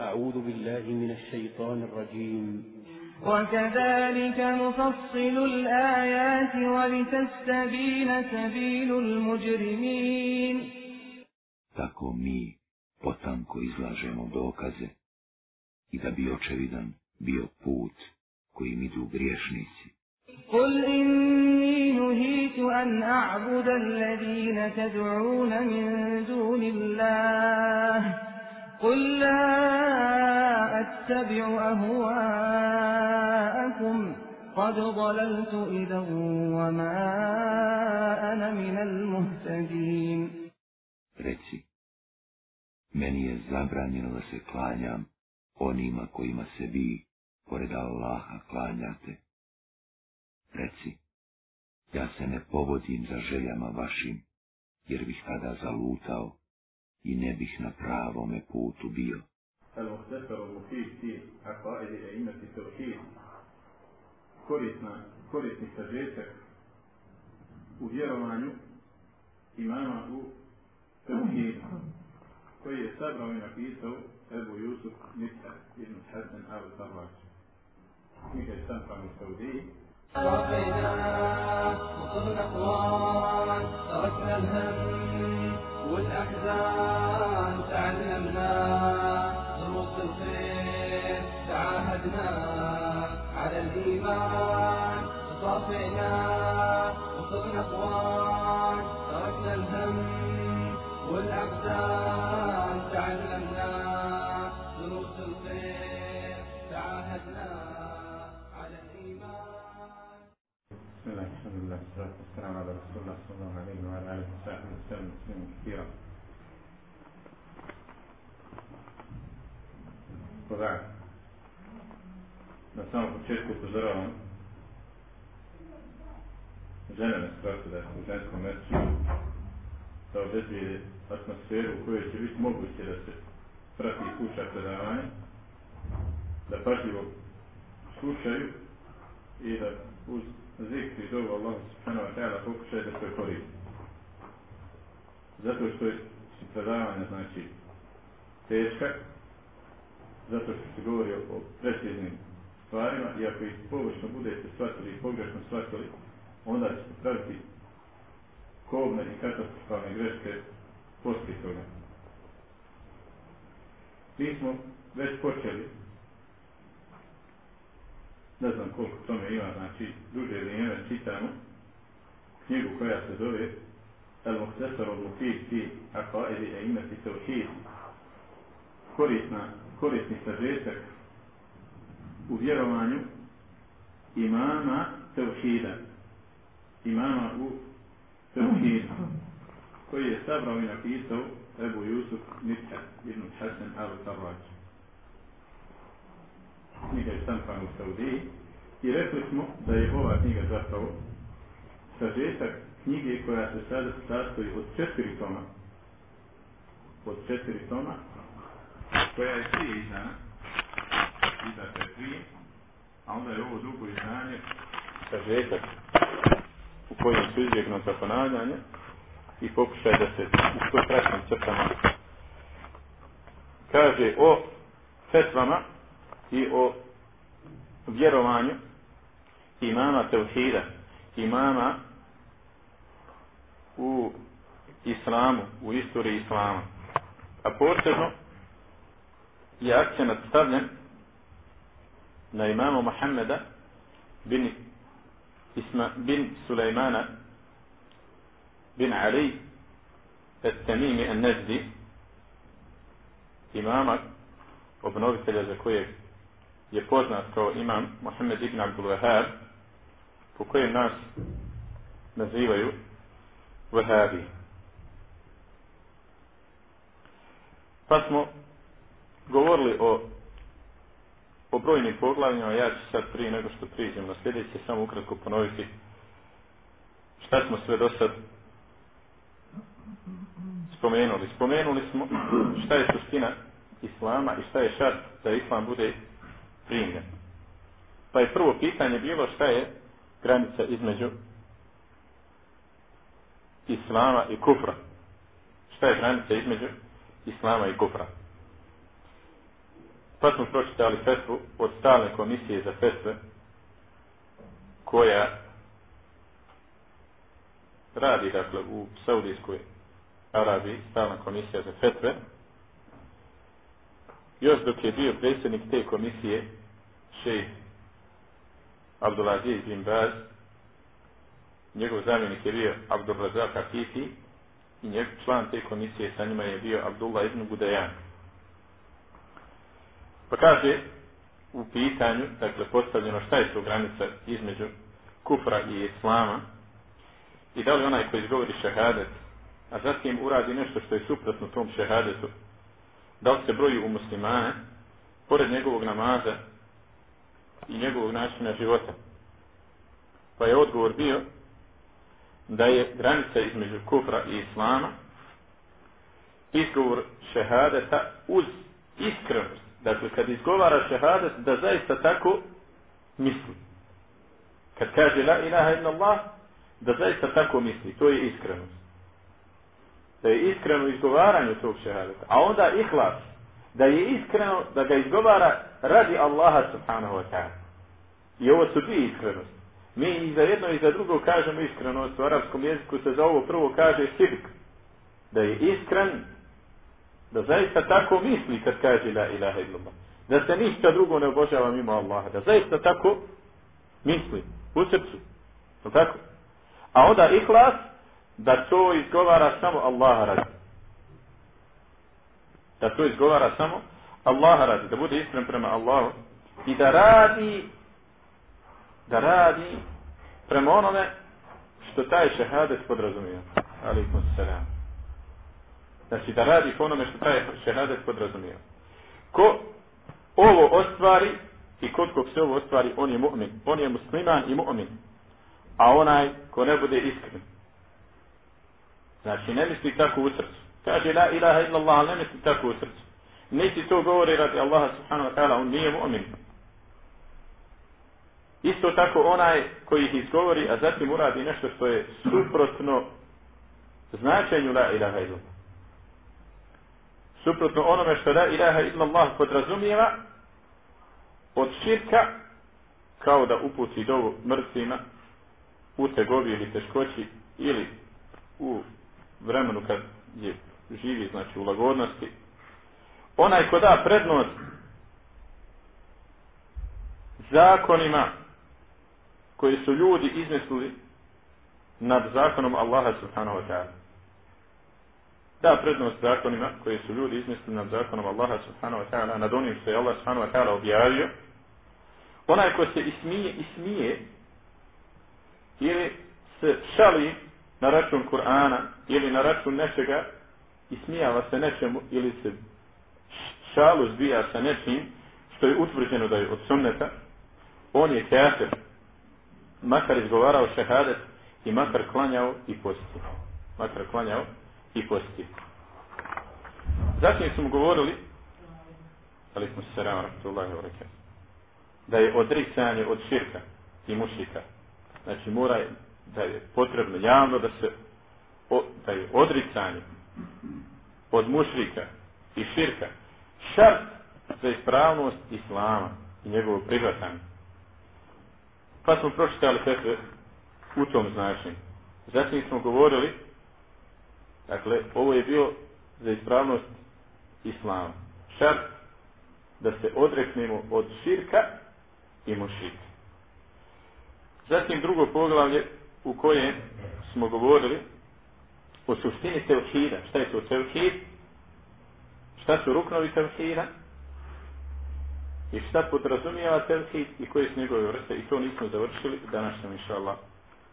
أعوذ بالله من الشيطان الرجيم وكذلك نفصل الآيات ولتستبين سبيل المجرمين Tako mi potanko izlažemo dokaze i da bi očevidan bio put kojim idu griješnici. قل إني نهيت أن أعبد الذين تدعون من دون الله قل لا أتبع أهواءكم قد ضللت إذا وما أنا من المهتدين Reci, meni je zabranjeno da se klanjam onima kojima se vi, pored Allaha, klanjate. Reci, ja se ne povodim za željama vašim, jer bih tada zalutao i ne bih na pravome putu bio. المختصر المفيد في عقائد أئمة التوحيد korisna, korisni sažetak u vjerovanju imama u Tevhidu, koji je sabrao i napisao Ebu Jusuf Nisar ibn Hasan al-Sarrač. Knjiga je sam u Saudiji. ربنا وصلنا اخوان تركنا الهم والأحزان تعلمنا. والصلاة والسلام على رسول الله صلى الله عليه وعلى آله وصحبه وسلم تسليما كثيرا. وبعد na samom početku upozoravam žene na spratu da u ženskom mjestu da obezbije atmosferu u kojoj će biti moguće da se prati i sluša predavanje, da pažljivo slušaju i da uz zikr i dobu Allah subhanahu wa ta'ala pokušaju da se koristi. Zato što su predavanja znači teška, zato što se govori o, o preciznim stvarima i ako ih površno budete shvatili i pogrešno shvatili, onda ćete praviti kobne i katastrofalne greške poslije toga. Mi smo već počeli ne znam koliko tome ima, znači duže vrijeme čitamo knjigu koja se zove El Muhtasar od Mufid fi Aqaidi e imati Tauhid korisna, korisni sažetak u vjerovanju imama Tauhida imama u Tauhidu koji je sabrao i napisao Ebu Jusuf Nitha ibn Hasan al-Sarraj knjiga je štampana u Saudiji i rekli smo da je ova knjiga zapravo sažetak knjige koja se sada sastoji od četiri toma. Od četiri toma koja je prije izdana izdata je prije a onda je ovo drugo izdanje sažetak u kojem su izbjegnuta ponavljanja i pokušaj da se u što kraćim crtama kaže o fetvama i o vjerovanju imama Teuhida, imama u islamu, u istoriji islama. A posebno je akcenat stavljen na imamu Muhammeda bin, Isma, bin Sulejmana bin Ali et-Tamimi en-Nezdi imama obnovitelja za kojeg je poznat kao imam Mohamed ibn Abdul Wahab, po kojem nas nazivaju Wahabi. Pa smo govorili o o brojnim poglavljima, ja ću sad prije nego što priđem na sljedeće, samo ukratko ponoviti šta smo sve do sad spomenuli. Spomenuli smo šta je suština Islama i šta je šart da Islam bude primljen. Pa je prvo pitanje bilo šta je granica između Islama i kufra. Šta je granica između Islama i kufra? Pa smo pročitali fetvu od stalne komisije za fetve, koja radi, dakle, u Saudijskoj Arabiji, stalna komisija za fetve. Još dok je bio predsjednik te komisije, šejh Abdulaziz bin Baz, njegov zamjenik je bio Abdul Razak Afifi i njegov član te komisije sa njima je bio Abdullah ibn Budajan. Pa kaže u pitanju, dakle postavljeno šta je to granica između kufra i islama i da li onaj koji izgovori šehadet, a zatim uradi nešto što je suprotno tom šehadetu, da se broji u muslimane, pored njegovog namaza i njegovog načina života. Pa je odgovor bio da je granica između kufra i islama izgovor šehadeta uz iskrenost. Dakle, kad izgovara šehadet, da zaista tako misli. Kad kaže la ilaha illa Allah, da zaista tako misli. To je iskrenost. Da je iskreno izgovaranje tog šehadeta. A onda ihlas. Da je iskreno, da ga izgovara radi Allaha subhanahu wa ta'ala. I ovo su dvije iskrenosti. Mi i za jedno i za drugo kažemo iskrenost. U arapskom jeziku se za ovo prvo kaže sidk. Da je iskren, da zaista tako misli kad kaže la ilaha illallah. Da se ništa drugo ne obožava mimo Allaha. Da zaista tako misli. U srcu. Je tako? A onda ihlas, da to izgovara samo Allaha radi. Da to izgovara samo Allaha radi. Da bude iskren prema Allahu. I da radi da radi prema onome što taj šehadet podrazumije. Alikum salam. Znači da radi po onome što taj šehadet podrazumije. Ko ovo ostvari i kod kog se ovo ostvari, on je mu'min. On je musliman i mu'min. A onaj ko ne bude iskren. Znači ne misli tako u srcu. Kaže la ilaha illallah, ne misli tako u srcu. Niti to govori radi Allaha subhanahu wa ta'ala, on nije mu'min. Isto tako onaj koji ih izgovori, a zatim uradi nešto što je suprotno značenju la ilaha illallah. Suprotno onome što la ilaha illallah podrazumijeva od širka kao da uputi dovu mrtvima u tegobi ili teškoći ili u vremenu kad je živi, znači u lagodnosti. Onaj ko da prednost zakonima koji su ljudi izmislili nad zakonom Allaha subhanahu wa ta'ala. Da prednost zakonima koji su ljudi izmislili nad zakonom Allaha subhanahu wa ta'ala, nad onim što je Allah subhanahu wa ta'ala objavio, onaj ko se ismije, ismije, ili se šali na račun Kur'ana, ili na račun nečega, ismijava se nečemu, ili se šalu zbija sa nečim, što je utvrđeno da je od sunneta, on je kafir, makar izgovarao šehadet i makar klanjao i postio. Makar klanjao i postio. Zatim smo govorili, ali smo se rama, da je odricanje od širka i mušika. Znači mora da je potrebno javno da se da je odricanje od mušrika i širka šart za ispravnost islama i njegovo prihvatanje. Pa smo pročitali fetve u tom značenju. Zatim smo govorili, dakle, ovo je bio za ispravnost islama. Šart da se odreknemo od širka i mušika. Zatim drugo poglavlje u kojem smo govorili o suštini tevhida. Šta je to tevhid? Šta su ruknovi tevhida? I šta podrazumijeva tevhid i koje su njegove vrste i to nismo završili, danas ćemo inša Allah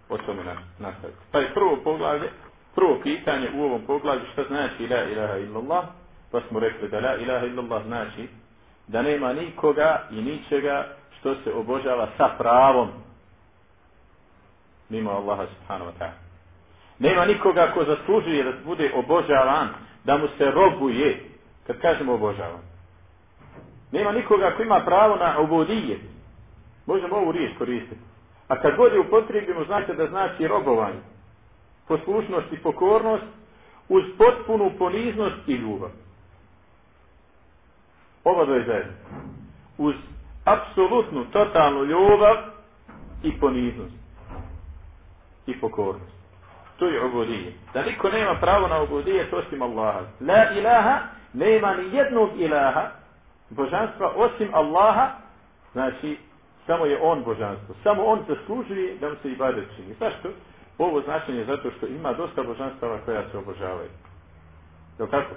o tome nastaviti. Pa je prvo poglavlje, prvo pitanje u ovom poglavlju šta znači la ilaha illallah, pa smo rekli da la ilaha illallah znači da nema nikoga i ničega što se obožava sa pravom mimo Allaha subhanahu wa ta'ala. Nema nikoga ko zaslužuje da bude obožavan, da mu se robuje, kad kažemo obožavan. Nema nikoga ko ima pravo na obodije. Možemo ovu riječ koristiti. A kad god je upotrebimo, znate da znači robovanje. Poslušnost i pokornost uz potpunu poniznost i ljubav. Ova dvoje zajedno. uz apsolutnu, totalnu ljubav i poniznost. I pokornost. To je obodije. Da niko nema pravo na obodije, to osim Allaha. La ilaha, nema ni jednog ilaha, božanstva osim Allaha, znači samo je on božanstvo. Samo on zaslužuje da mu se ibadet čini. Zašto? Ovo značenje zato što ima dosta božanstava koja se obožavaju. Je tako?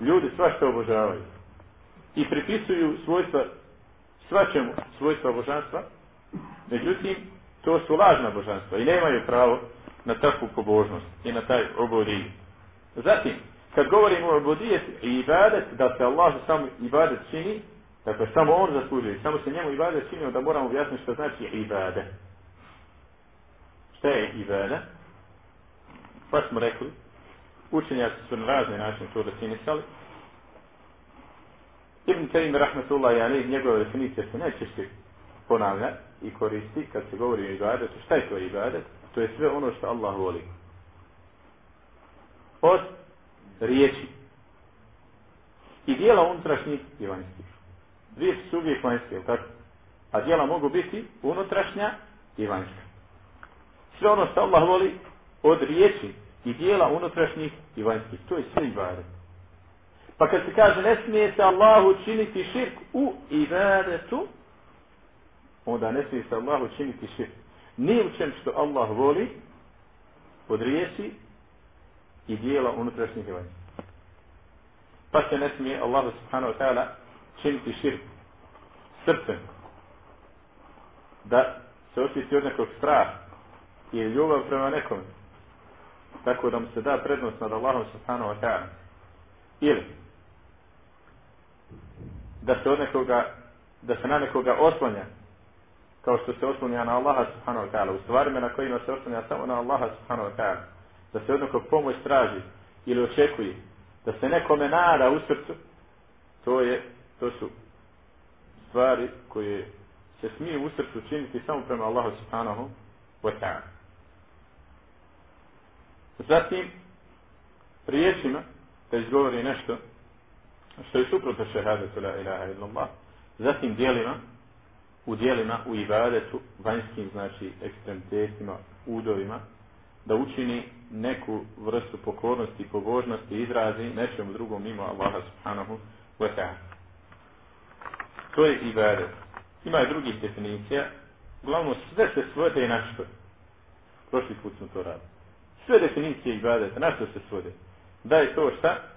Ljudi svašta obožavaju. I pripisuju svojstva svačemu svojstva božanstva. Međutim, to su lažna božanstva i nemaju pravo na takvu pobožnost i na taj obodij. Zatim, kad govorimo o obodijet i ibadet, da se Allah samo ibadet čini, dakle samo on zaslužuje, samo se njemu ibadet čini, onda moramo objasniti što znači ibadet. Šta je ibadet? Pa smo rekli, učenjaci su na razne načine to definisali. Ibn Taym rahmetullahi alejhi njegova definicija se najčešće ponavlja i koristi kad se govori o ibadetu. Šta je to ibadet? To je sve ono što Allah voli. Od riječi i dijela unutrašnjih i vanjskih. Dvije su uvijek vanjske? A dijela mogu biti unutrašnja i vanjska. Sve ono što Allah voli od riječi i dijela unutrašnjih i vanjskih. To je sve ibadet. Pa kad se kaže ne Allahu činiti širk u ibadetu, onda ne smije se Allahu činiti širk. Ni u čem što Allah voli od i dijela unutrašnjih i. Pa se ne smije Allah subhanahu wa ta'ala činiti širk srcem. Da se osjeti od nekog straha i ljubav prema nekom. Tako da mu se da prednost nad Allahom subhanahu wa ta'ala. Ili da se od nekoga, da se na nekoga oslanja, kao što se oslanja na Allaha subhanahu wa ta'ala, u stvarima na kojima se oslanja samo na Allaha subhanahu wa ta'ala, da se nekog pomoć traži ili očekuje, da se nekome nada u srcu, to je, to su stvari koje se smije u srcu činiti samo prema Allahu subhanahu wa ta'ala. Zatim, riječima, da izgovori nešto što je suprotno šehadetu la ilaha illallah. Zatim dijelima, u dijelima, u ibadetu, vanjskim, znači, ekstremitetima, udovima, da učini neku vrstu pokornosti i pobožnosti izrazi nečemu drugom mimo Allaha subhanahu wa ta'ala. To je ibadet. Ima i drugih definicija. Uglavnom, sve se svode na što. Prošli put smo to radili. Sve definicije ibadeta, na što se svode? Da je to šta?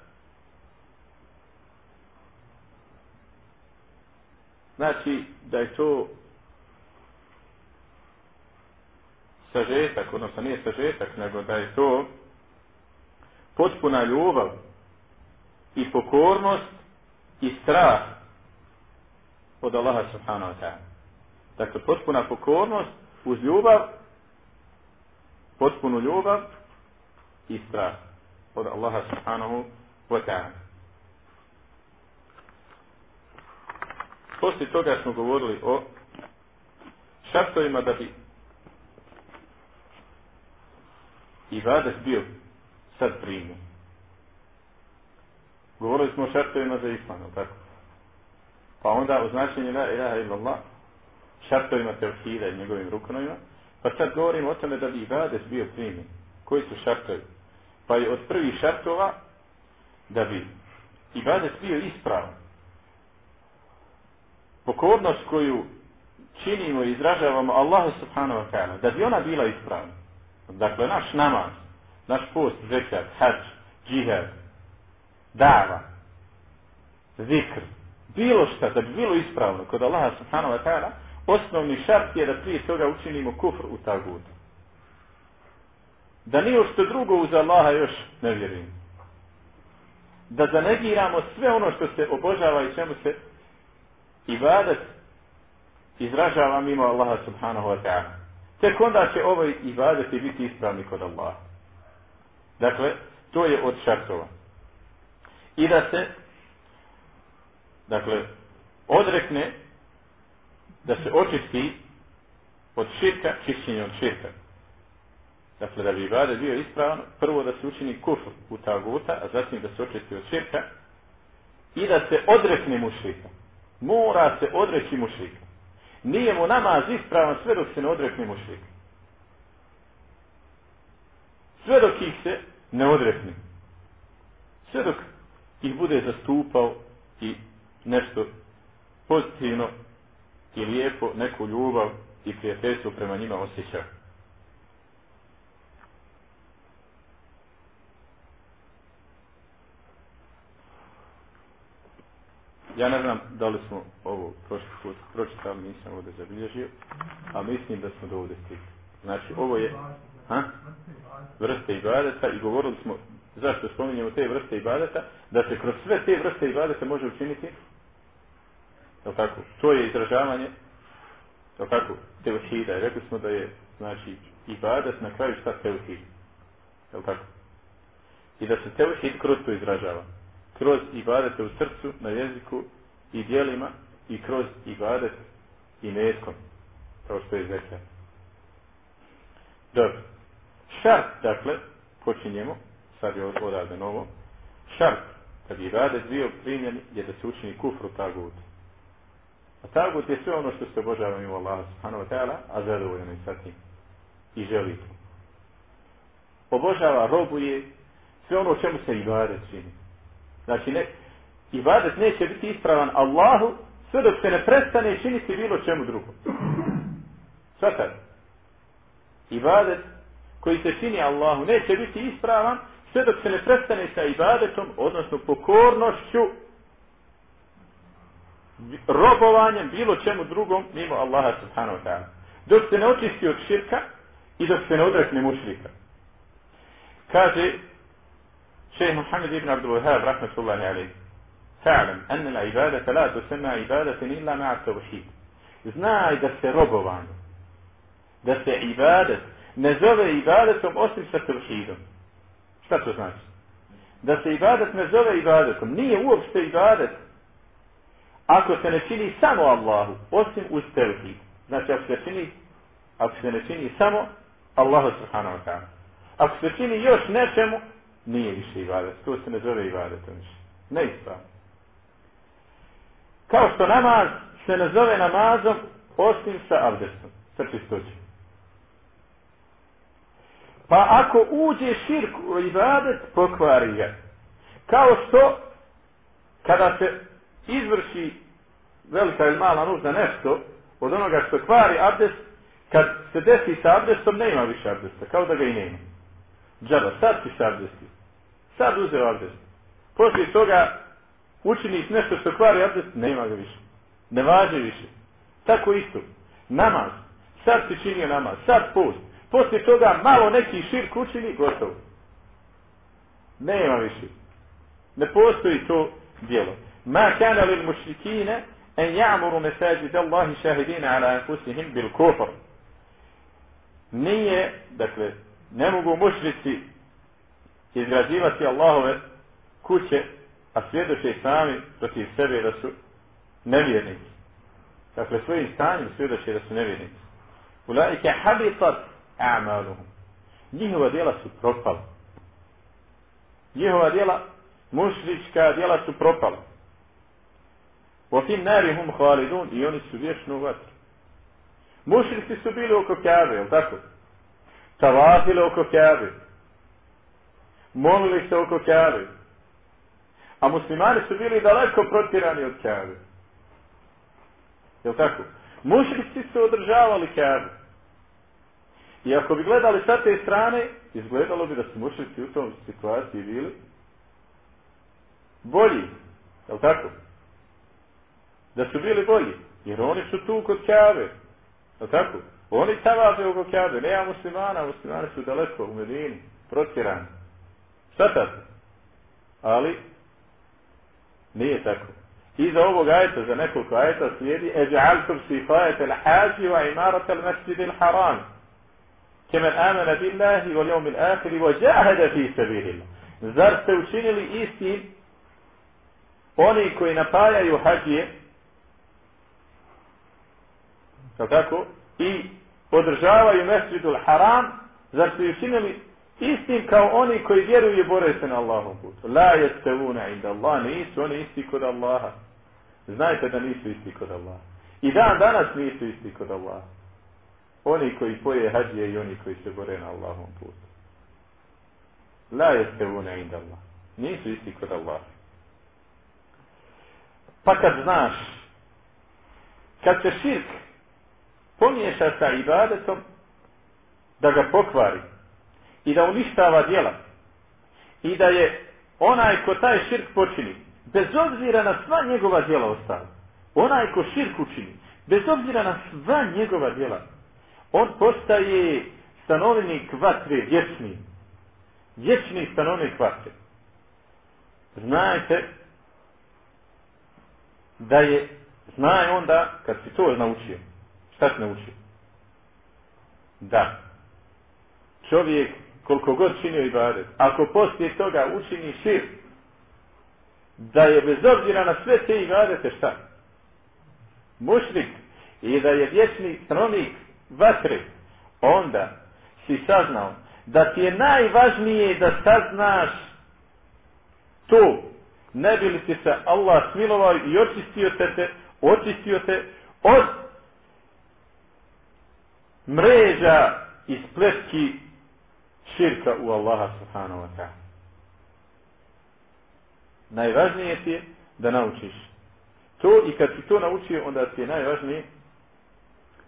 Znači da je to sažetak, odnosno nije sažetak, nego da je to potpuna ljubav i pokornost i strah od Allaha subhanahu wa ta'ala. Dakle, potpuna pokornost uz ljubav, potpunu ljubav i strah od Allaha subhanahu wa ta'ala. Poslije toga smo govorili o šartovima da bi ibadet bio sad primjer. Govorili smo o šartovima za islam, tako? Pa onda o značenju la ilaha illallah, šartovima teohida i njegovim pa sad govorimo o tome da bi ibadet bio primjer. Koji su šartovi? Pa je od prvih šartova da bi ibadet bio ispravan pokornost koju činimo i izražavamo Allahu subhanahu wa ta'ala, da bi ona bila ispravna. Dakle, naš namaz, naš post, zekat, hađ, džihad, dava, zikr, bilo šta da bi bilo ispravno kod Allaha subhanahu wa ta'ala, osnovni šart je da prije toga učinimo kufr u tagutu. Da nije što drugo uz Allaha još ne. Da zanegiramo sve ono što se obožava i čemu se ibadet izražava mimo Allaha subhanahu wa ta'ala. Tek onda će ovaj ibadet biti ispravni kod Allaha. Dakle, to je od šartova. I da se, dakle, odrekne, da se očisti od širka, čišćenje od širka. Dakle, da bi ibadet bio ispravan, prvo da se učini kufr u taguta, a zatim da se očisti od širka i da se odrekne mu širka Mora se odreći mušrika. Nije mu namaz ispravan sve dok se ne odrekne mušrika. Sve dok ih se ne odrekne. Sve dok ih bude zastupao i nešto pozitivno i lijepo, neku ljubav i prijateljstvo prema njima osjeća. Ja ne znam da li smo ovo prošli put pročitali, nisam ovdje zabilježio, a mislim da smo do ovdje stigli. Znači, ovo je ha? vrste ibadeta i govorili smo zašto spominjemo te vrste ibadeta, da se kroz sve te vrste ibadeta može učiniti je tako? To je izražavanje je tako? Teuhida. Rekli smo da je znači ibadet na kraju šta teuhid. Je tako? I da se teuhid kroz to izražava kroz ibadete u srcu, na jeziku i dijelima i kroz ibadet i metkom, kao što je zekija. Dobro. Šart, dakle, počinjemo, sad je odavde novo, šart, kad je ibadet bio primjen, je da se učini kufru tagut. A tagut je sve ono što se obožava mimo Allah subhanahu wa ta'ala, a zadovoljeno je sa tim. I želi to. Obožava, robuje, sve ono čemu se ibadet čini. Znači, ne, ibadet neće biti ispravan Allahu sve dok se ne prestane činiti bilo čemu drugom. Svatar. Ibadet koji se čini Allahu neće biti ispravan sve dok se ne prestane sa ibadetom, odnosno pokornošću, robovanjem bilo čemu drugom mimo Allaha subhanahu wa ta'ala. Dok se ne očisti od širka i dok se ne odrekne. Kaže شيخ محمد بن عبد الوهاب رحمة الله عليه فاعلم أن العبادة لا تسمى عبادة إلا مع التوحيد znaj da se robovanje, da se ibadet ne zove ibadetom osim sa tevhidom. Šta to znači? Da se ibadet ne zove ibadetom. Nije uopšte ibadet ako se ne čini samo Allahu, osim uz tevhid. Znači ako se čini, ako se ne čini samo Allahu subhanahu wa ta'ala. Ako se čini još nečemu, nije više ibadet. To se ne zove ibadetom više. Ne ispravno. Kao što namaz se ne zove namazom osim sa abdestom, sa čistoćem. Pa ako uđe širk u ibadet, pokvari ga. Kao što kada se izvrši velika ili mala nužda nešto od onoga što kvari abdest, kad se desi sa abdestom, nema više abdesta, kao da ga i nema. Džaba, sad si se abdesti. Sad uzeo abdest. Poslije toga učiniš nešto što kvari abdest, nema ga više. Ne važi više. Tako isto. Namaz. Sad si činio namaz. Sad post. Poslije toga malo neki širk učini, gotovo. Nema više. Ne postoji to djelo. Ma kana lil mušrikine en ja'muru mesajid Allahi šahidina ala anfusihim bil kufr. Nije, dakle, ne mogu mušrici izgrađivati Allahove kuće, a svjedoče sami protiv sebe da su nevjernici. Dakle, svojim stanjem svjedoče da su nevjernici. Ulaike habitat a'maluhum. Njihova djela su propala. Njihova djela, mušrička djela su propala. U tim narihum halidun i oni su vječno u vatru. Mušrici su bili oko Kjabe, jel tako? Tavafili oko Kjabe molili se oko Kjave. A muslimani su bili daleko protirani od Kjave. Jel tako? Mušrici su održavali Kjave. I ako bi gledali sa te strane, izgledalo bi da su mušrici u tom situaciji bili bolji. Jel tako? Da su bili bolji. Jer oni su tu kod Kjave. Jel tako? Oni tavaze oko Kjave. Nema muslimana, muslimani su daleko u Medini. Protirani. Svatate? Ali, nije tako. Iza ovog ajeta, za nekoliko ajeta slijedi Eđa'altum sifajete l'hađi wa imarata l'masjidi l'haram. Kemen amana billahi wal jevmi l'akhiri wa jahada fi sabihillah. Zar ste učinili istim oni koji napajaju hađije, kao tako, i podržavaju mesjidu l'haram, zar ste učinili istim kao oni koji vjeruju i bore se na Allahom putu. La jestevuna inda Allah, nisu oni isti kod Allaha. znajte da nisu isti kod Allah. I dan danas nisu isti kod Allah. Oni koji poje hađije i oni koji se bore na Allahom putu. La jeste une inda Allah. Nisu isti kod Allah. Pa kad znaš, kad se širk pomiješa sa ibadetom, da ga pokvari i da uništava djela i da je onaj ko taj širk počini, bez obzira na sva njegova djela ostala, onaj ko širk učini, bez obzira na sva njegova djela, on postaje stanovnik vatre vječni. Vječni stanovnik vatre. Znajte da je, znaj onda, kad si to naučio, šta naučio? Da. Čovjek, koliko god činio i badet, ako poslije toga učini šir, da je bez obzira na sve te ibadete šta? Mušnik i da je vječni stanovnik vatre, onda si saznao da ti je najvažnije da saznaš to, ne bi li ti se Allah smilovao i očistio te, te očistio te od mreža i spletki širka u Allaha subhanahu wa ta'ala. Najvažnije ti je da naučiš. To i kad si to naučio, onda ti je najvažnije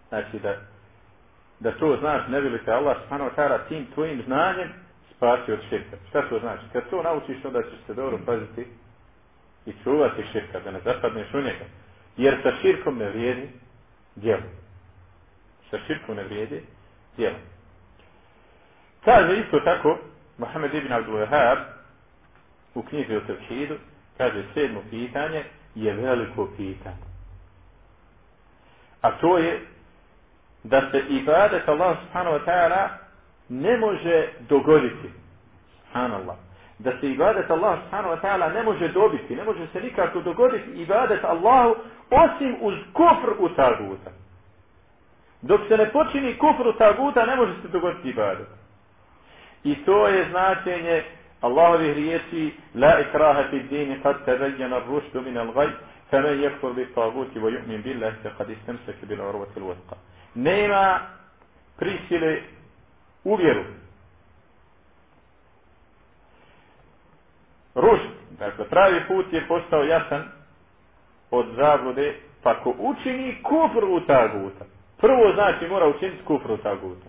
znači da da to znaš, ne bi li te Allah subhanahu wa ta'ala tim tvojim znanjem spasi od širka. Šta to znači? Kad to naučiš, onda ćeš se dobro paziti i čuvati širka, da ne zapadneš u njega. Jer sa širkom ne vrijedi djelo. Sa širkom ne vrijedi djelo. Kaže isto tako, Mohamed ibn Abdul Wahab, u knjizi o Tevhidu, kaže sedmo pitanje je veliko pitanje. A to je da se ibadet Allah subhanahu wa ta'ala ne može dogoditi. Subhanallah. Da se ibadet Allah subhanahu wa ta'ala ne može dobiti, ne može se nikako dogoditi ibadet Allahu osim uz kufr u taguta. Dok se ne počini kufr u taguta, ne može se dogoditi ibadet. I to je značenje Allahovih riječi La ikraha fi dini kad tebeljena ruštu min al gaj فمن يكفر بالطاغوت ويؤمن بالله فقد استمسك بالعروة الوثقى nema prisile u vjeru. Rušt, dakle pravi put je postao jasan od zablude, pa ko učini kufr u taguta. Prvo znači mora učiniti kufr u taguta.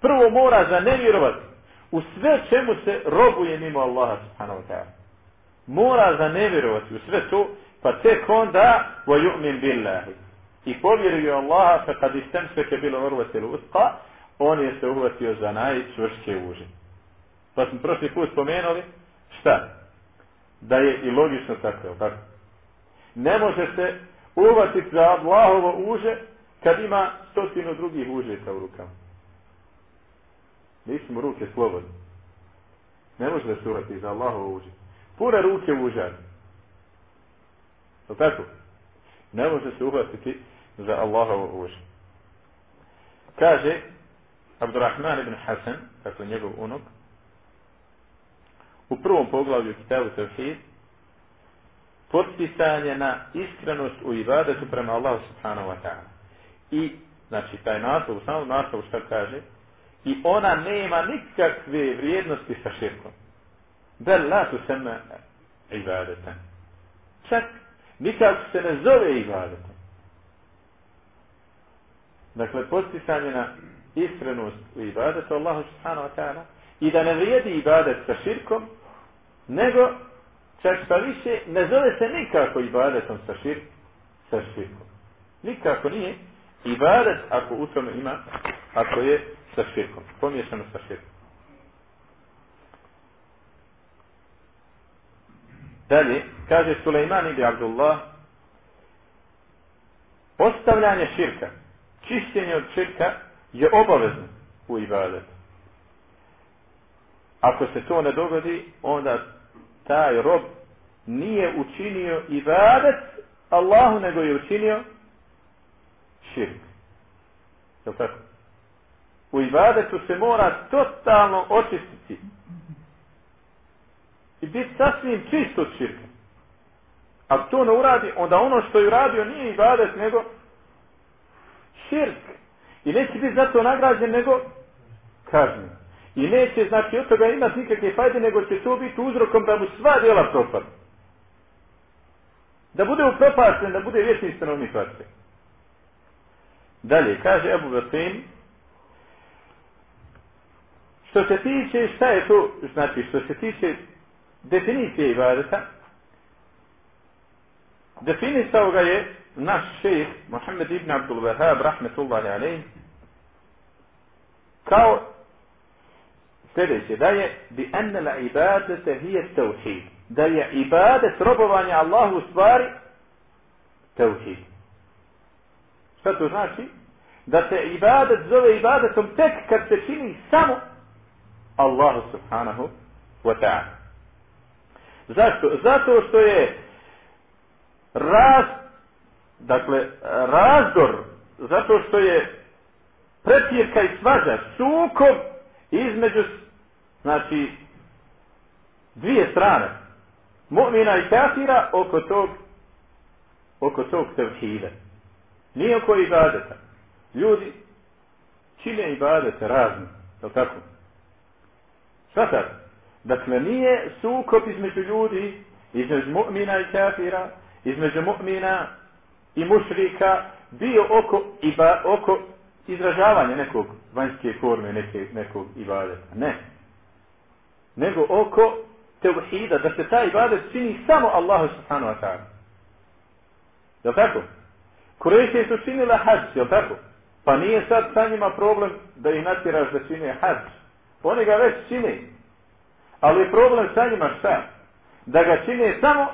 Prvo mora zanevjerovati u sve čemu se robuje mimo Allaha subhanahu wa ta'ala. Mora zanevjerovati u sve to, pa tek onda wa yu'min billahi i povjerio Allaha fa kad istemseke bilo urvati usqa, on je se uhvatio za najčvršće uže. Pa smo prošli put spomenuli, šta? Da je i logično tako, tako? Ne može se uhvatiti za Allahovo uže kad ima stotinu drugih užeta u rukama. Nismo ruke slobodne. Ne može da se uhvatiti za Allahovo uže. Pune ruke užar. tako? Ne može se uhvatiti za Allahovo uže. Kaže Abdurrahman ibn Hasan, kako njegov unuk, u prvom poglavlju Kitabu Tevhid, podsticanje na iskrenost u ibadetu prema Allahu subhanahu wa ta'ala. I, znači, taj naslov, u samom naslovu šta kaže, i ona nema nikakve vrijednosti sa širkom. Bel la tu sema ibadetan. Čak nikak se ne zove ibadetan. Dakle, posticanje na iskrenost u ibadetu Allahu subhanahu wa ta'ala i da ne vrijedi ibadet sa širkom, nego čak pa više ne zove se nikako ibadetom sa, šir, sa širkom. Nikako nije ibadet ako u tome ima, ako je sa širkom, pomiješano sa širkom. Dalje, kaže Sulejman ibn Abdullah, ostavljanje širka, čišćenje od širka je obavezno u ibadetu. Ako se to ne dogodi, onda taj rob nije učinio ibadet Allahu, nego je učinio širk. Je tako? U ibadetu se mora totalno očistiti i biti sasvim čist od širka. Ako to ne uradi, onda ono što je uradio nije ibadet, nego širk. I neće biti zato nagrađen, nego kažnjen. I neće, znači, od toga imati nikakve fajde, nego će to biti uzrokom da mu sva djela propadne. Da bude upropašten, da bude vječni stanovnik vatre. Dalje, kaže Abu Basin, što se tiče, šta je to, znači, što se tiče definicije ibadeta, definisao ga je naš šejh Mohamed ibn Abdul Wahab, rahmetullahi alaih, kao sljedeće, da je bi enne la ibadete hije tauhid. Da je ibadet robovanja Allahu stvari tauhid. Šta to znači? Da se ibadet zove ibadetom tek kad se čini samo Allahu subhanahu wa ta'ala. Zašto? Zato što je raz, dakle, razdor, zato što je prepirka i svađa, sukob između, znači, dvije strane, mu'mina i kafira oko tog, oko tog tevhida. Nije oko ibadeta. Ljudi čine ibadete razne, je tako? Šta sad? Dakle, nije sukob između ljudi, između mu'mina i kafira, između mu'mina i mušrika, bio oko, iba, oko izražavanja nekog vanjske forme, neke, nekog ibadeta. Ne. Nego oko tevhida, da se taj ibadet čini samo Allahu subhanahu wa ta'ala. Je tako? Kurešije su činile hađ, je tako? Pa nije sad sa njima problem da ih natjeraš da čine hađ. Oni ga već čine. Ali problem sa njima šta? Da ga čine samo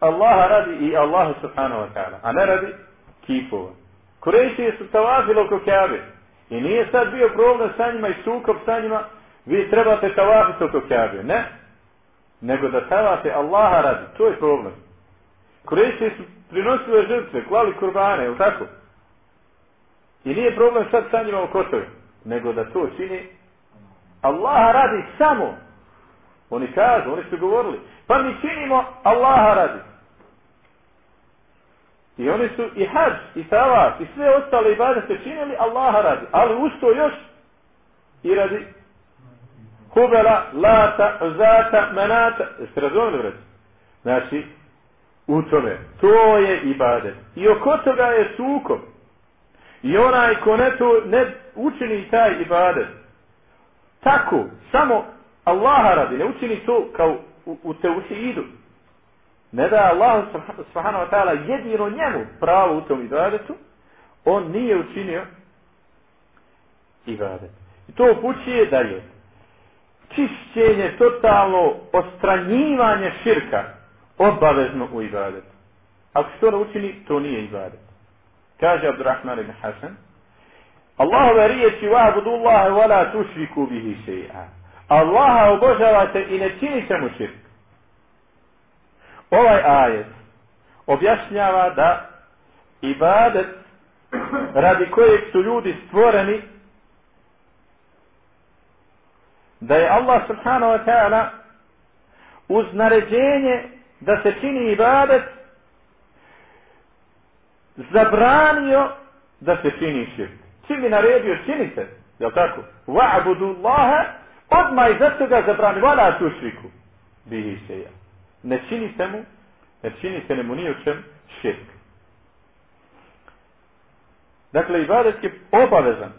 Allaha radi i Allahu subhanahu wa ta'ala. A ne radi kipova. Kurešije su tavafili oko Kjabe. I nije sad bio problem sa njima i sukob sa njima. Vi trebate tavafiti oko Kjabe. Ne. Nego da tavate Allaha radi. To je problem. Kurešije su prinosile žrtve, klali kurbane, ili tako? I nije problem sad sa njima oko toga. Nego da to čini Allaha radi samo. Oni kažu, oni su govorili. Pa mi činimo Allaha radi. I oni su i hađ, i tavaf, i sve ostale ibade se činili Allaha radi. Ali usto još i radi Hubela, Lata, Zata, Menata. Jeste razumili vrati? Znači, u tome. To je ibadet. I oko toga je sukob. I onaj ko ne, to, ne učini taj ibadet. Tako, samo Allaha radi, ne učini to kao u, u teuhidu. Ne da Allah subhanahu wa ta'ala jedino njemu pravo u tom ibadetu, on nije učinio ibadet. I to upućuje da je čišćenje, totalno ostranjivanje širka obavezno u ibadetu. Ako se to ne učini, to nije ibadet. Kaže Abdurrahman ibn Hasan, Allahove riječi va'budu Allahe wa la tušriku bihi še'a. Allaha obožavate i ne činite mu širk. Ovaj ajet objašnjava da ibadet radi kojeg su ljudi stvoreni da je Allah subhanahu wa ta'ala uz naređenje da se čini ibadet zabranio da se čini širk. Čim je naredio činite, je li tako? Wa'budu Allaha odmah i zato ga zabrani. Vala tu šriku. Bihi se ja. Ne činite mu, ne činite mu ni u čem širk. Dakle, ibadet je obavezan,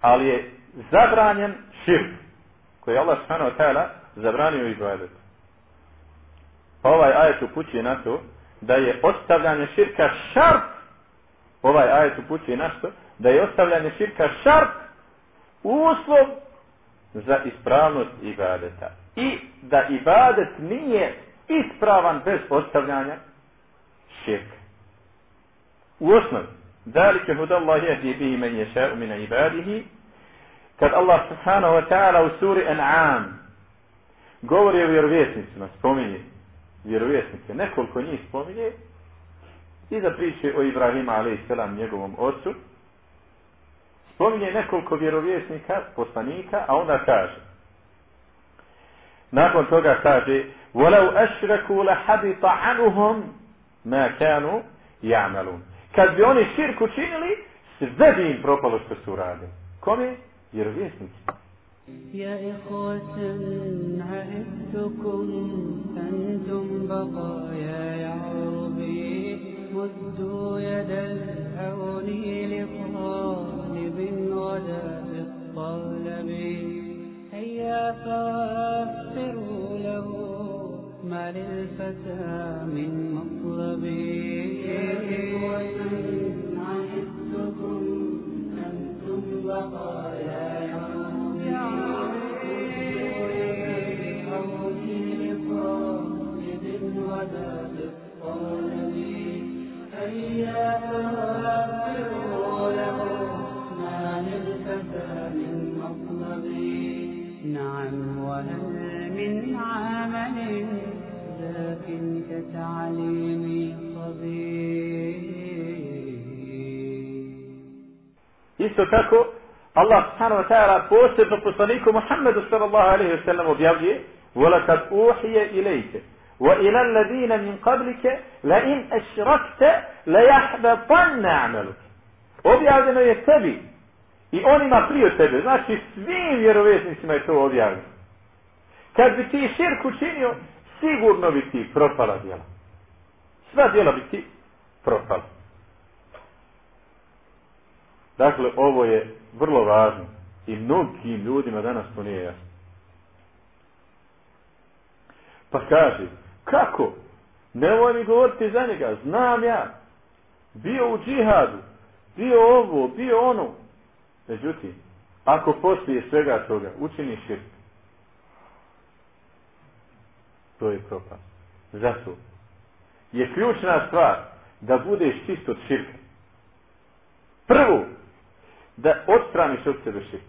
ali je zabranjen širk, koji je Allah subhanahu wa ta'ala zabranio ibadet. Pa ovaj ajet upućuje na to da je ostavljanje širka šart, ovaj ajet upućuje na to, da je ostavljanje širka šart uslov za ispravnost ibadeta. I da ibadet nije ispravan bez ostavljanja širka. U osnovi, dalike hudallah jehdi bihi men ješa'u mina ibadihi, kad Allah subhanahu wa ta'ala u suri An'am govori o vjerovjesnicima, spominje vjerovjesnike, nekoliko njih spominje i da priče o Ibrahima a.s. njegovom ocu, spominje nekoliko vjerovjesnika, poslanika, a onda kaže, nakon toga kaže, وَلَوْ أَشْرَكُوا لَحَبِطَ عَنُهُمْ مَا كَانُوا يَعْمَلُونَ Kad bi oni širku činili, sve bi im propalo što su uradili. Kome? Vjerovjesnici. يا إخوة عهدتكم أنتم بقايا يعربي مدوا يد العون لطالب غدا بالطالب هيا فوفروا له ما للفتى من مطلب. يا إخوة عهدتكم أنتم بقايا نعم وهل من عمل لكن كتعليم صبي Isto tako, Allah subhanahu wa ta'ala posebno poslaniku Muhammedu sallallahu alaihi wa sallam objavljuje وَلَكَدْ أُوحِيَ إِلَيْكَ وَإِلَى الَّذِينَ مِنْ قَبْلِكَ لَإِنْ أَشْرَكْتَ لَيَحْبَطَنَّ عَمَلُكَ Objavljeno je tebi i onima prije tebe. Znači svim vjerovjesnicima je to objavljeno. Kad bi ti širk učinio, sigurno bi ti propala djela. Sva djela bi ti propala. Dakle, ovo je vrlo važno i mnogim ljudima danas to nije jasno. Pa kaže, kako? Nemoj mi govoriti za njega, znam ja. Bio u džihadu, bio ovo, bio ono. Međutim, ako poslije svega toga učiniš širk, to je propast. Zato je ključna stvar da budeš čist od širka. Prvo, da odstraniš od sebe širk.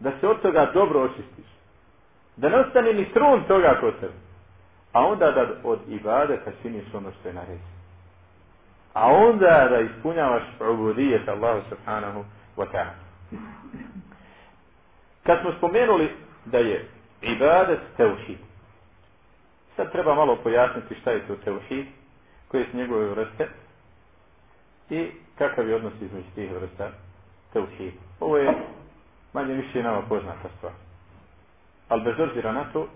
Da se od toga dobro očistiš. Da ne ostane ni trun toga kod sebe. A onda da od ibadeta činiš ono što je naređeno. A onda da ispunjavaš ubudijet Allahu subhanahu wa ta'ala. Kad smo spomenuli da je ibadet teuhid, sad treba malo pojasniti šta je to teuhid, koje su njegove vrste i kakav je odnos između tih vrsta teuhid. Ovo je manje više nama poznata stvar. Ali bez obzira na to,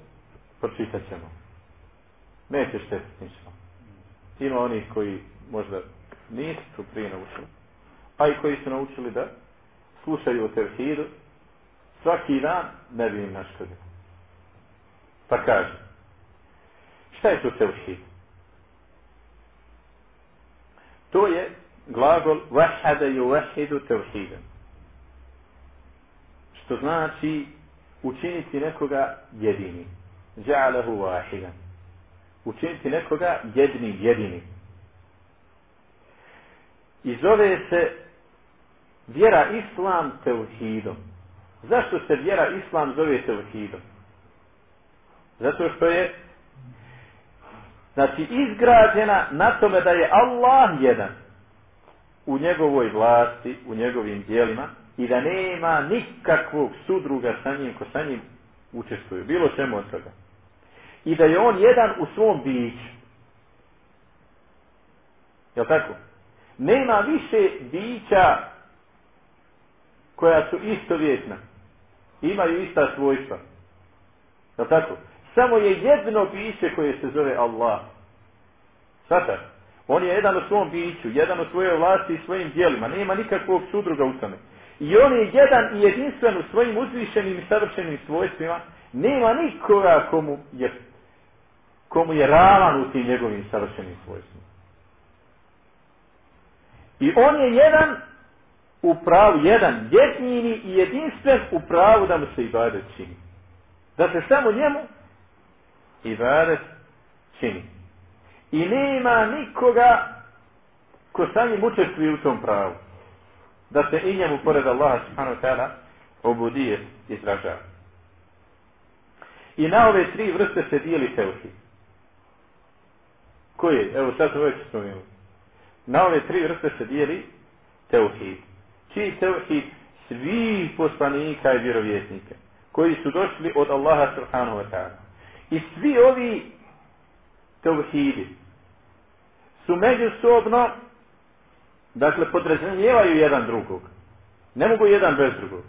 pročitat ćemo. Neće štetiti ništa. Ima onih koji možda nisu prije naučili, a i koji su naučili da slušaju o tevhidu, svaki dan ne bi im naškodio. Pa kaže, šta je to tevhid? To je glagol vahada ju vahidu tevhidem. Što znači učiniti nekoga jedinim. Ja'alahu wahidan. Učiniti nekoga jednim, jedinim. I zove se vjera islam tevhidom. Zašto se vjera islam zove tevhidom? Zato što je znači izgrađena na tome da je Allah jedan u njegovoj vlasti, u njegovim dijelima i da nema nikakvog sudruga sa njim ko sa njim učestvuju. Bilo čemu od toga. I da je on jedan u svom biću. Jel tako? Nema više bića koja su istovjetna. Imaju ista svojstva. Jel tako? Samo je jedno biće koje se zove Allah. Svata? On je jedan u svom biću, jedan u svojoj vlasti i svojim dijelima. Nema nikakvog sudruga u tome. I on je jedan i jedinstven u svojim uzvišenim i savršenim svojstvima. Nema nikoga komu je, komu je ravan u tim njegovim savršenim svojstvima. I on je jedan u pravu, jedan jednini i jedinstven u pravu da mu se ibadet čini. Da se samo njemu ibadet čini. I nema nikoga ko sa njim učestvuje u tom pravu. Da se i njemu pored Allaha subhanahu ta'ala obudije izražava. I na ove tri vrste se dijeli teuhid. Koje? Evo sad već spomenuli. Na ove tri vrste se dijeli teuhid. Čiji teuhid? Svih poslanika i vjerovjesnika. Koji su došli od Allaha subhanahu wa ta'ala. I svi ovi tevhidi su međusobno dakle podrazumijevaju jedan drugog. Ne mogu jedan bez drugog.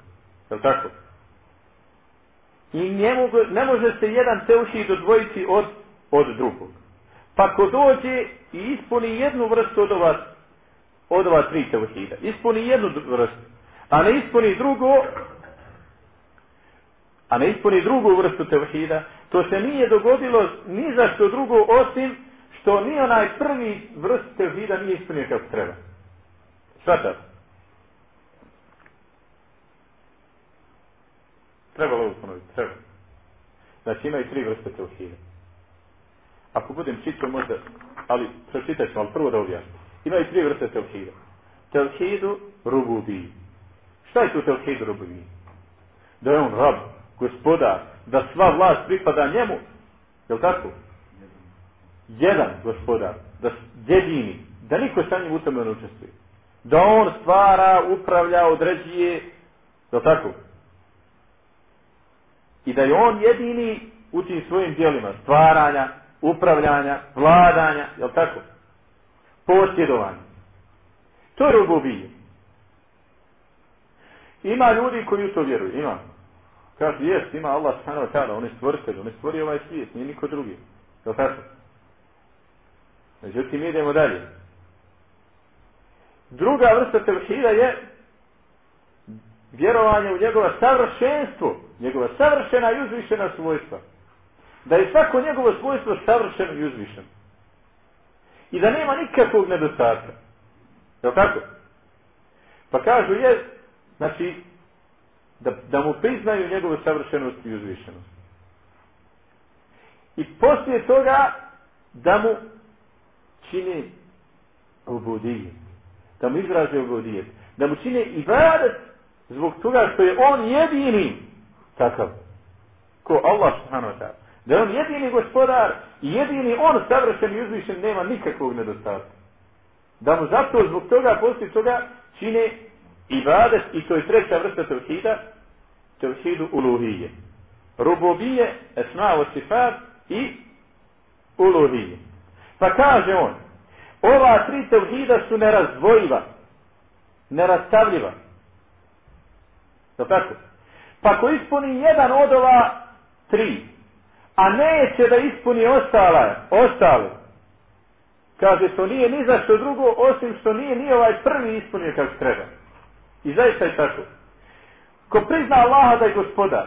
Je tako? I ne, mogu, ne može se jedan teuhid odvojiti od, od drugog. Pa ko dođe i ispuni jednu vrstu od ova, od ova tri teuhida, ispuni jednu vrstu, a ne ispuni drugu, a ne ispuni drugu vrstu teuhida, to se nije dogodilo ni za što drugo osim što ni onaj prvi vrst tevhida nije ispunio kako treba. Svatar. Treba ovo ponoviti, treba. Znači imaju tri vrste tevhida. Ako budem čitao možda, ali pročitat ću, ali prvo da objasnim. Imaju tri vrste tevhida. Tevhidu rububi. Šta je tu tevhidu rububi? Da je on rab, gospodar, da sva vlast pripada njemu. Je li tako? jedan gospodar, da jedini, da niko sa njim u tome ne učestvuje. Da on stvara, upravlja, određuje, da tako? I da je on jedini u tim svojim dijelima stvaranja, upravljanja, vladanja, je tako? Posjedovanja. To je rububije. Ima ljudi koji u to vjeruju, ima. Kažu, jest, ima Allah subhanahu wa ta'ala, on je stvoritelj, on je stvorio ovaj svijet, nije niko drugi. Je tako? Međutim, idemo dalje. Druga vrsta tevhida je vjerovanje u njegova savršenstvo, njegova savršena i uzvišena svojstva. Da je svako njegovo svojstvo savršeno i uzvišeno. I da nema nikakvog nedostatka. Je tako? Pa kažu je, znači, da, da mu priznaju njegovu savršenost i uzvišenost. I poslije toga da mu čine ubudijet. Da mu izraže ubudijet. Da mu čine ibadet zbog toga što je on jedini takav. Ko Allah subhanahu wa ta'ala. Da je on jedini gospodar i jedini on savršen i uzvišen nema nikakvog nedostatka. Da mu zato zbog toga, poslije toga čine ibadet i to je treća vrsta tevhida, tevhidu uluhije. Rububije, esma o sifat i uluhije. Pa kaže on, ova tri tevhida su nerazdvojiva, nerastavljiva. To tako? Pa ako ispuni jedan od ova tri, a neće da ispuni ostala, ostale, kaže to nije ni za što drugo, osim što nije ni ovaj prvi ispunio kako treba. I zaista je tako. Ko prizna Allaha da je gospodar,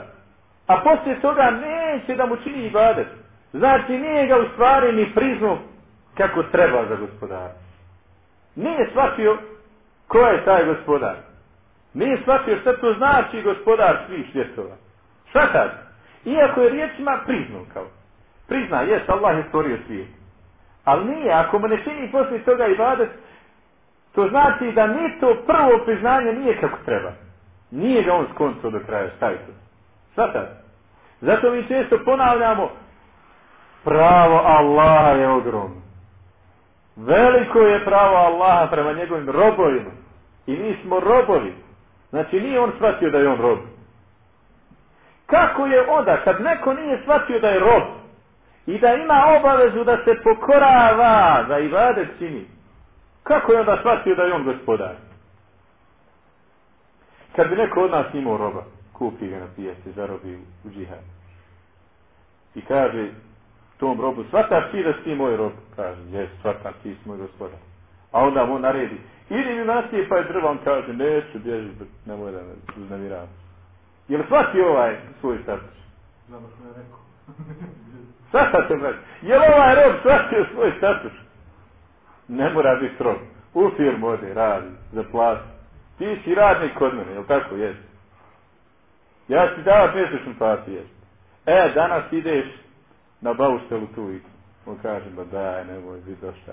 a poslije toga neće da mu čini ibadet, znači nije ga u stvari ni priznu kako treba za gospodara. Nije shvatio ko je taj gospodar. Nije shvatio šta to znači gospodar svih svjetova. Šta? Iako je riječima priznao kao. Prizna, jes, Allah je stvorio svijet. Ali nije, ako mu ne čini poslije toga i vadet, to znači da ni to prvo priznanje nije kako treba. Nije ga on skoncao do kraja, stavi to. Šta tad? Zato mi često ponavljamo, pravo Allaha je ogromno. Veliko je pravo Allaha prema njegovim robovima. I mi smo robovi. Znači nije on shvatio da je on rob. Kako je onda kad neko nije shvatio da je rob i da ima obavezu da se pokorava da i vade čini. Kako je onda shvatio da je on gospodar? Kad bi neko od nas imao roba, kupi ga na pijaci, zarobi u džihad. I kaže, tom robu, svataš ti da si moj rob? Kaže, jes, svatam, ti si moj gospodar. A onda mu naredi, idi mi nasije pa je drva, on kaže, neću, bježi, nemoj da me uznamiravam. Jel shvati ovaj svoj status? Rekao. Sada se mrati. Jel ovaj rob shvatio svoj status? Ne mora biti rob. U firmu ode, radi, za plasu. Ti si radnik kod mene, jel tako, jes? Ja ti davat mjesečnu platu, jes? E, danas ideš na bauštelu tu i on kaže, ba daj, nemoj, vi došta.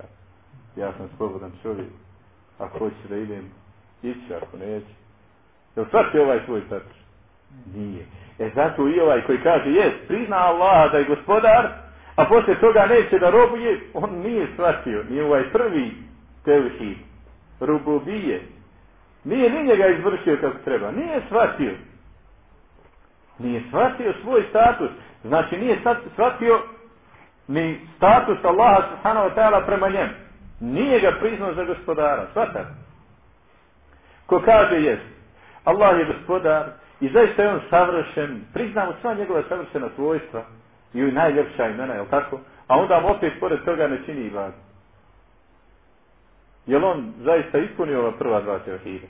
Ja sam slobodan čovjek. Ako hoće da idem, ići, ako neće. Jel svaki ovaj svoj status? Nije. E zato i ovaj koji kaže, jes, prizna Allah da je gospodar, a poslije toga neće da robuje, on nije shvatio, nije ovaj prvi tevhid, rububije. Nije ni njega izvršio kako treba, nije shvatio. Nije shvatio svoj status. Znači nije shvatio ni status Allaha subhanahu wa ta'ala prema njemu. Nije ga priznao za gospodara. Svatak. Ko kaže jest. Allah je gospodar i zaista je on savršen. Priznamo sva njegova savršena svojstva i najljepša imena, je tako? A onda mu opet pored toga ne čini ibadet. Je on zaista ispunio ova prva dva teohida?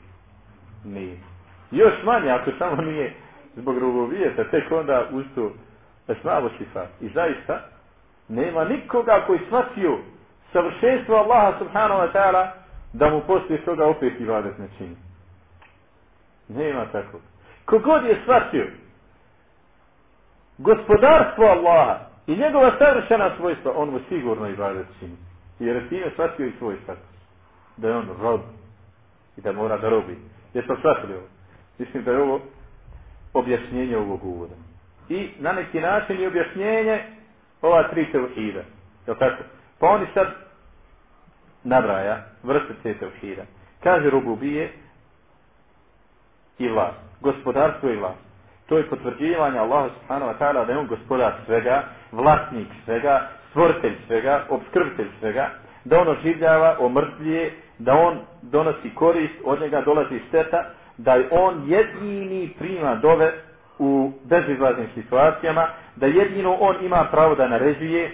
Nije. Još manje ako samo nije zbog rubovijeta, tek onda uz to esmavu sifat. I zaista nema nikoga koji shvatio savršenstvo Allaha subhanahu wa ta'ala da mu poslije toga opet ibadet ne čini. Nema tako. Kogod je shvatio gospodarstvo Allaha i njegova savršena svojstva, on mu sigurno ibadet čini. Jer je time shvatio i svoj status. Da je on rob i da mora da robi. Jesmo shvatili ovo? Mislim da je ovo objašnjenje ovog uvoda. I na neki način je objašnjenje ova tri teuhida. Je tako? Pa oni sad nabraja vrste te teuhida. Kaže rububije i vlast. Gospodarstvo i vlast. To je potvrđivanje Allaha subhanahu wa ta'ala da je on gospodar svega, vlasnik svega, stvoritelj svega, obskrbitelj svega, da on oživljava, omrtvlje, da on donosi korist, od njega dolazi šteta, da je on jedini prima dove u bezizlaznim situacijama, da jedino on ima pravo da naređuje,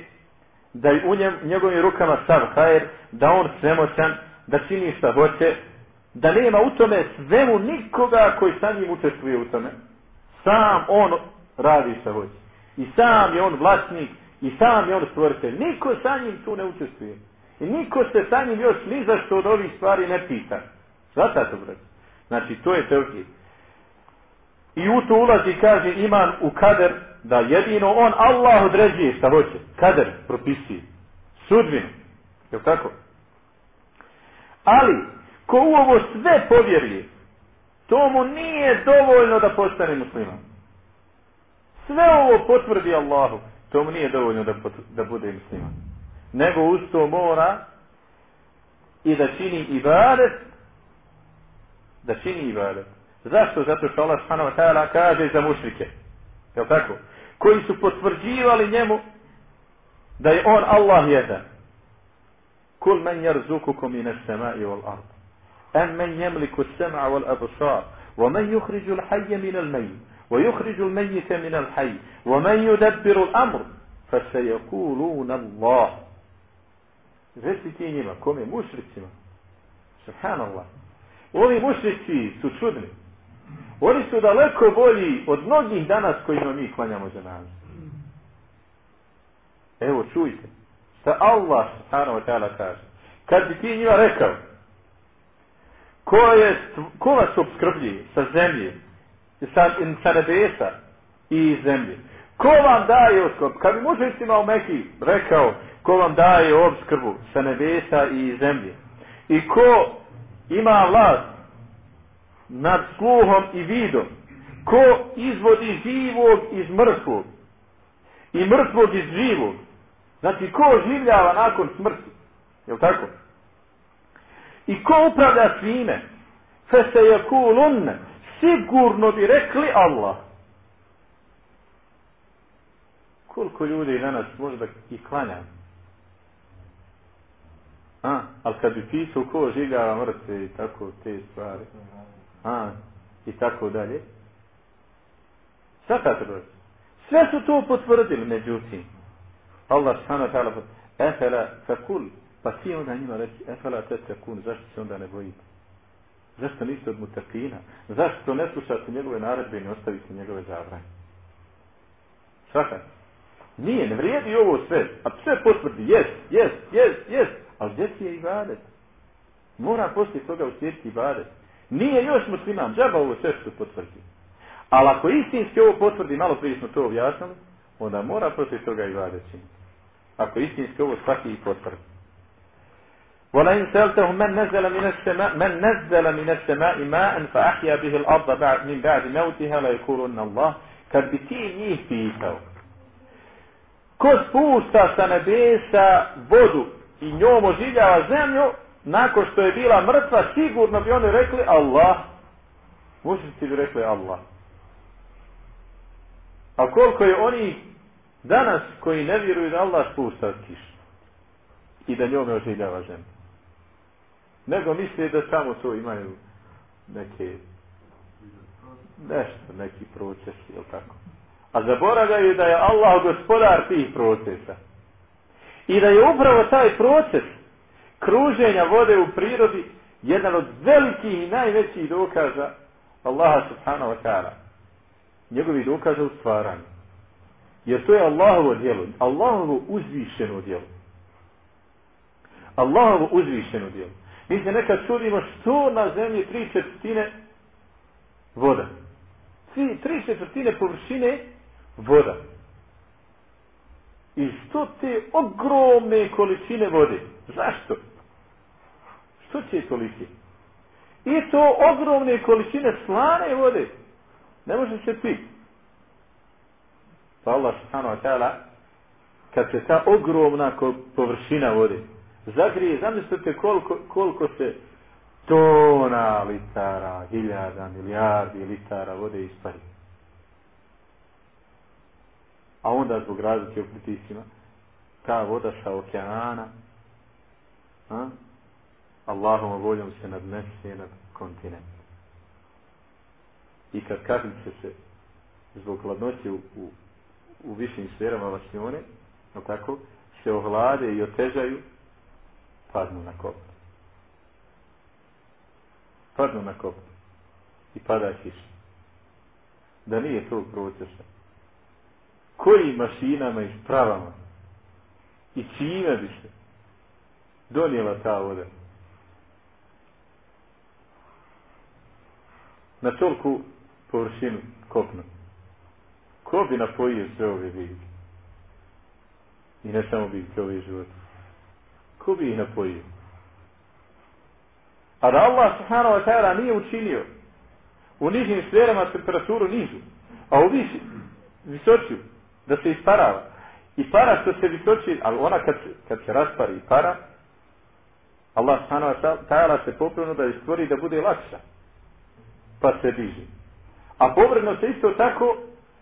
da je u njegovim rukama sav hajer, da on svemoćan, da čini šta hoće, da nema u tome svemu nikoga koji sa njim učestvuje u tome. Sam on radi šta hoće. I sam je on vlasnik, i sam je on stvoritelj. Niko sa njim tu ne učestvuje. I niko se sa njim još ni za što od ovih stvari ne pita. Svata to, brate. Znači, to je tevhid. I u to ulazi, kaže, iman u kader, da jedino on, Allah, određuje šta hoće. Kader propisuje. Sudbinu. Je tako? Ali, ko u ovo sve povjeruje, to mu nije dovoljno da postane musliman. Sve ovo potvrdi Allahu, to mu nije dovoljno da, da bude musliman. Nego uz to mora i da čini ibadet, da čini ibadet. Zašto? Zato što Allah subhanahu wa ta'ala kaže za mušrike. Je tako? Koji su potvrđivali njemu da je on Allah jedan. Kul men jarzukukum ina samai wal ard. أم من يملك السمع والأبصار ومن يخرج الحي من الميت ويخرج الميت من الحي ومن يدبر الأمر فسيقولون الله فستينيما كومي مشركتما سبحان الله ومي مشركتي سوشدني Oni su daleko bolji od mnogih danas kojima mi klanjamo za nas. Evo, čujte. Šta Allah, s.a.v. kaže. Ko, je, ko vas obskrbljuje sa zemlje, sa, sa nebesa i zemlje, ko vam daje obskrb? Kad bi mušricima u Meki rekao, ko vam daje obskrbu sa nebesa i zemlje, i ko ima vlast nad sluhom i vidom. Ko izvodi živog iz mrtvog i mrtvog iz živog. Znači, ko življava nakon smrti. Je tako? I ko upravlja svime? Fe se je kulunne. Sigurno bi rekli Allah. Koliko ljudi danas možda i klanja? A, ali kad bi pisao ko življava mrtve i tako te stvari a, i tako dalje. Svaka Sve su to potvrdili, međutim. Allah subhanahu wa ta'ala efela fakul, pa ti onda njima reći, efela te tekun, zašto se onda ne bojite? Zašto niste od mutakina? Zašto ne slušate njegove naredbe i ne ostavite njegove zabranje? Svaka. Nije, ne vrijedi ovo sve. A sve potvrdi, jes, jes, jes, jes. Ali gdje je ibadet? Mora poslije toga uslijediti ibadet. Nije još musliman, džaba ovo sve što potvrdi. Ali ako istinski ovo potvrdi, malo prije smo to objasnili, onda mora protiv toga i vlade činiti. Ako istinski ovo svaki i potvrdi. وَلَئِنْ سَأَلْتَهُمْ مَنْ نَزَّلَ مِنَ السَّمَاءِ مَنْ نَزَّلَ مِنَ السَّمَاءِ مَاءً فَأَحْيَا بِهِ الْأَرْضَ بَعْدَ مِنْ بَعْدِ مَوْتِهَا لَيَقُولُنَّ اللَّهُ Kad bi ti njih pitao, ko spušta sa nebesa vodu i njom oživljava zemlju, nakon što je bila mrtva, sigurno bi oni rekli Allah. Mušnici bi rekli Allah. A koliko je oni danas koji ne vjeruju da Allah spušta kiš i da njome oživljava zemlju. Nego misle da samo to imaju neke nešto, neki procesi, ili tako. A zaboravljaju da je Allah gospodar tih procesa. I da je upravo taj proces kruženja vode u prirodi jedan od velikih i najvećih dokaza Allaha subhanahu wa ta'ala. Njegovi dokaza u stvaranju. Jer to je Allahovo djelo. Allahovo uzvišeno djelo. Allahovo uzvišeno djelo. Mi se nekad čudimo što na zemlji tri četvrtine voda. Tri, tri četvrtine površine voda. I što te ogromne količine vode. Zašto? Što će toliki? I to ogromne količine slane vode. Ne može se piti. Pa Allah subhanahu wa kad se ta ogromna površina vode zagrije, zamislite koliko, koliko se tona litara, hiljada, milijardi litara vode ispari. A onda zbog razlike u ta voda sa okeana, a, Allahom voljom se nadnese nad kontinent. I kad kapljice se zbog hladnoće u, u, u višim sferama vasione, no tako, se ohlade i otežaju, padnu na kopnu. Padnu na kopnu. I pada kiša. Da nije tog procesa. Kojim mašinama i spravama i čime bi se donijela ta voda? Na toliku površinu kopnu. Ko bi napojio sve ove biljke? I ne samo biljke, ove živote. Ko bi ih napojio? A da Allah subhanahu wa ta'ala nije učinio u nižim sferama temperaturu nižu, a u viši, visočiju, da se isparava. I para što se visoči, ali ona kad, kad se raspari i para, Allah subhanahu wa ta'ala se popravno da je stvori da bude lakša. Pa se diže. A povredno se isto tako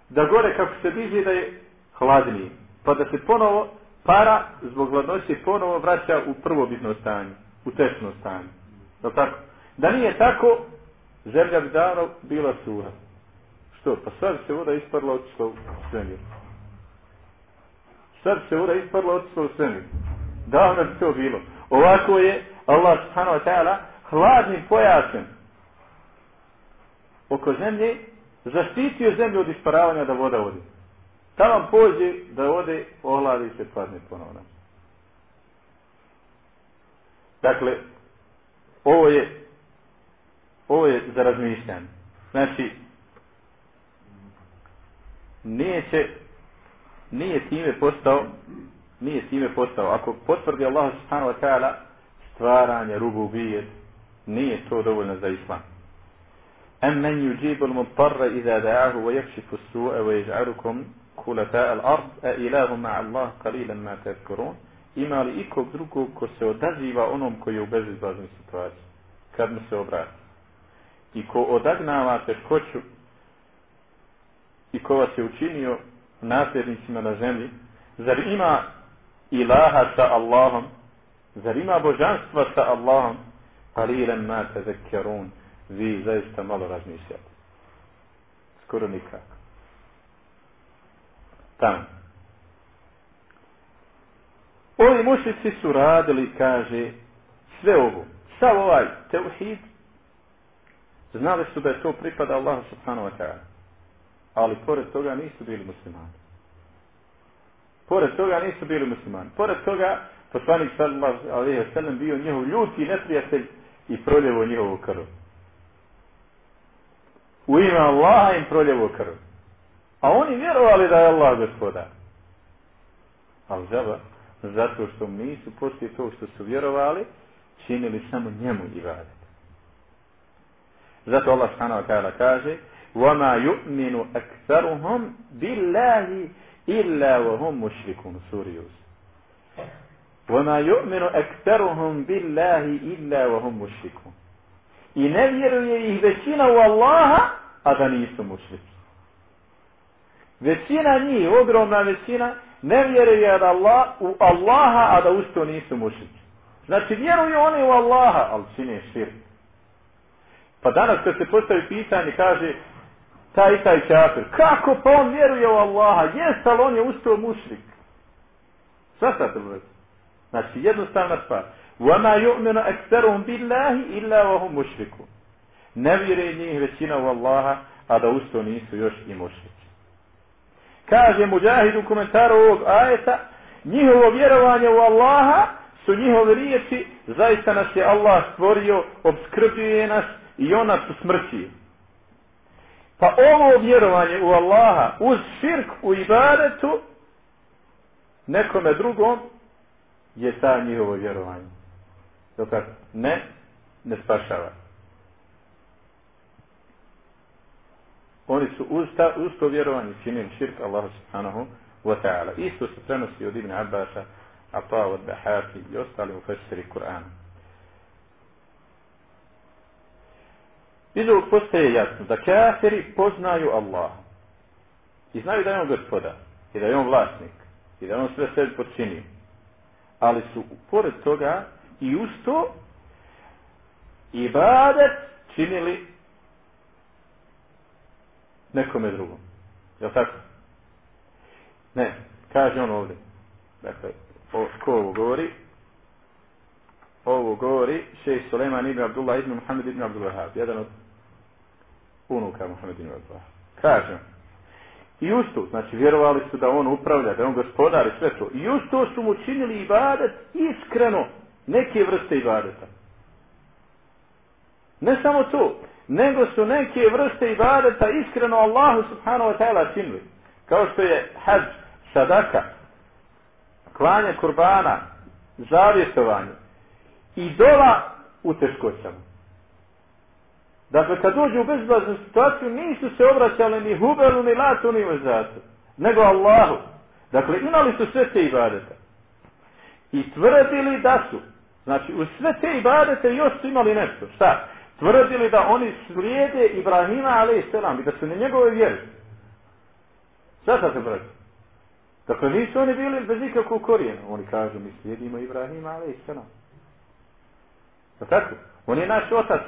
da gore kako se diže da je hladnije. Pa da se ponovo para zbog hladnoće ponovo vraća u prvobitno stanje, u tešno stanje. Da, tako? da nije tako, zemlja bi davno bila suha. Što? Pa sad se voda isparla otišla u svemir. Sad se voda isparla otišla u svemir. Davno bi to bilo. Ovako je Allah subhanahu wa ta'ala hladnim pojačem oko zemlje zaštitio zemlju od isparavanja da voda vodi. Tamo pođe da ode, ohladi se, padne ponovno. Dakle, ovo je ovo je za razmišljanje. Znači, nije će, nije time postao, nije time postao. Ako potvrdi Allah subhanahu wa ta'ala stvaranje, rubu, bijet, nije to dovoljno za islam. أمن يجيب المضطر إذا دعاه ويكشف السوء ويجعلكم خلفاء الأرض أإله مع الله قليلا ما تذكرون ima li ikog drugog ko se odaziva onom koji je u bezizlaznoj situaciji kad mu se obrati i ko odagnava teškoću i ko vas je učinio nasljednicima na zemlji zar ima ilaha sa Allahom zar ima božanstva sa Allahom qalilan ma tadhakkarun vi zaista malo razmišljate. Skoro nikako. Tamo. Ovi mušici su radili, kaže, sve ovo. Sav ovaj teuhid, znali su da je to pripada Allahu subhanahu wa ta'ala. Ali pored toga nisu bili muslimani. Pored toga nisu bili muslimani. Pored toga, poslanik sallallahu alaihi wa sallam bio njihov ljuti neprijatelj i proljevo njihovu krv u ime Allaha im proljevo krv. A oni vjerovali da je Allah gospodar. Ali zaba, zato što nisu poslije to što su vjerovali, činili samo njemu i vadet. Zato Allah subhanahu wa kaže وَمَا يُؤْمِنُ أَكْثَرُهُمْ بِاللَّهِ إِلَّا وَهُمْ مُشْرِكُونَ سوريوس وَمَا يُؤْمِنُ أَكْثَرُهُمْ بِاللَّهِ إِلَّا وَهُمْ مُشْرِكُونَ I ne vjeruje ih većina u Allaha, a da nisu mušlici. Većina njih, ogromna većina, ne vjeruje da Allah, u Allaha, a da usto nisu mušici. Znači vjeruju oni u Allaha, ali čine širk. Pa danas kad se postavi pitanje, kaže, taj i taj kafir, kako pa on vjeruje u Allaha, jest, ali on je ustao mušrik. Šta sad to bude? Znači, jednostavna stvar. وَمَا يُؤْمِنُ أَكْتَرُهُمْ بِاللَّهِ إِلَّا وَهُمْ مُشْرِكُ Ne vjeruje njih većina u Allaha, a da usto nisu još i mušrici. Kaže Mujahid u komentaru ovog ajeta, njihovo vjerovanje u Allaha su njihove riječi, zaista nas je Allah stvorio, obskrbljuje nas i on nas usmrćuje. Pa ovo vjerovanje u Allaha uz širk u ibadetu nekome drugom je ta njihovo vjerovanje. Dok ne, ne spašava. Oni su uz, ta, uz to vjerovanje činili širk Allahu subhanahu wa ta'ala. Isto se prenosi od Ibn Abbasa, Ata od Bahati i ostali u fesiri Kur'ana. Iz ovog postaje jasno da kafiri poznaju Allaha i znaju da je on gospodar i da je on vlasnik i da on sve sebi počinio. Ali su pored toga i uz to ibadet činili nekome drugom. Je tako? Ne, kaže on ovdje. Dakle, o, ko ovo govori? Ovo govori šejh Suleiman ibn Abdullah ibn Muhammed ibn Abdullah jedan od unuka Muhammed ibn Abdullah. Kaže I usto, znači vjerovali su da on upravlja, da on gospodari sve to. I usto su mu činili ibadet iskreno neke vrste ibadeta. Ne samo to, nego su neke vrste ibadeta iskreno Allahu subhanahu wa ta'ala činili. Kao što je hađ, sadaka, klanje kurbana, zavjetovanje i dola u teškoćama. Dakle, kad dođu u bezbaznu situaciju, nisu se obraćali ni Hubelu, ni Latu, ni nego Allahu. Dakle, imali su sve te ibadete. I tvrdili da su, znači, u sve te ibadete još su imali nešto. Šta? Tvrdili da oni slijede Ibrahima, ali i da su na njegove vjeri. Šta sad se brati? Dakle, nisu oni bili bez nikakvog korijena. Oni kažu, mi slijedimo Ibrahima, selam. Pa tako? On je naš otac,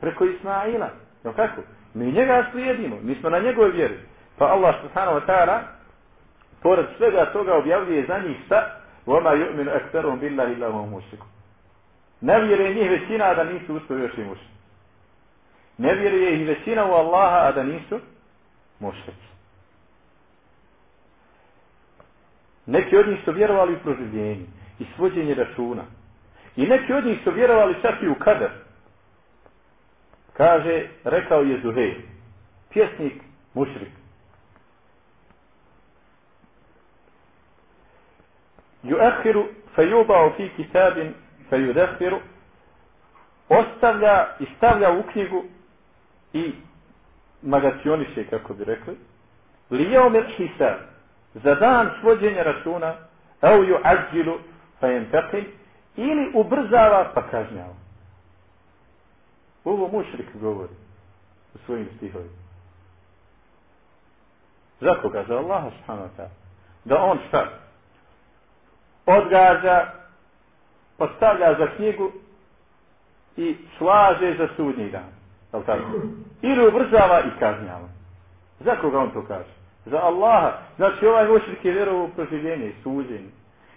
preko Ismaila. No kako? Mi njega slijedimo, mi smo na njegove vjeri. Pa Allah subhanahu wa ta'ala, pored svega toga objavljuje za njih šta? Voma yu'minu aktarum billahi illa hum mušriku. Ne vjeruje njih većina, a da nisu uspio još i mušrici. Ne vjeruje ih većina u Allaha, a da nisu mušrici. Neki od njih su vjerovali u proživljenje i svođenje računa. I neki od njih su vjerovali čak i u kader. Kaže, rekao je Zuhej, pjesnik mušrik. Juahiru fejubao fi kitabin fejudahfiru ostavlja i stavlja u knjigu i magacioniše, kako bi rekli, lijeomir hisab, za dan svođenja računa, au ju ađilu fajem ili ubrzava pa kažnjava. Ovo mušrik govori u svojim stihovima. Za koga? Za Allaha subhanahu wa ta'ala. Da on šta? Odgađa, postavlja za knjigu i slaže za sudnji dan. Tako? Ili ubrzava i kažnjava. Za koga on to kaže? Za Allaha. Znači ovaj mušrik je vjerovo u proživljenje i suđenje.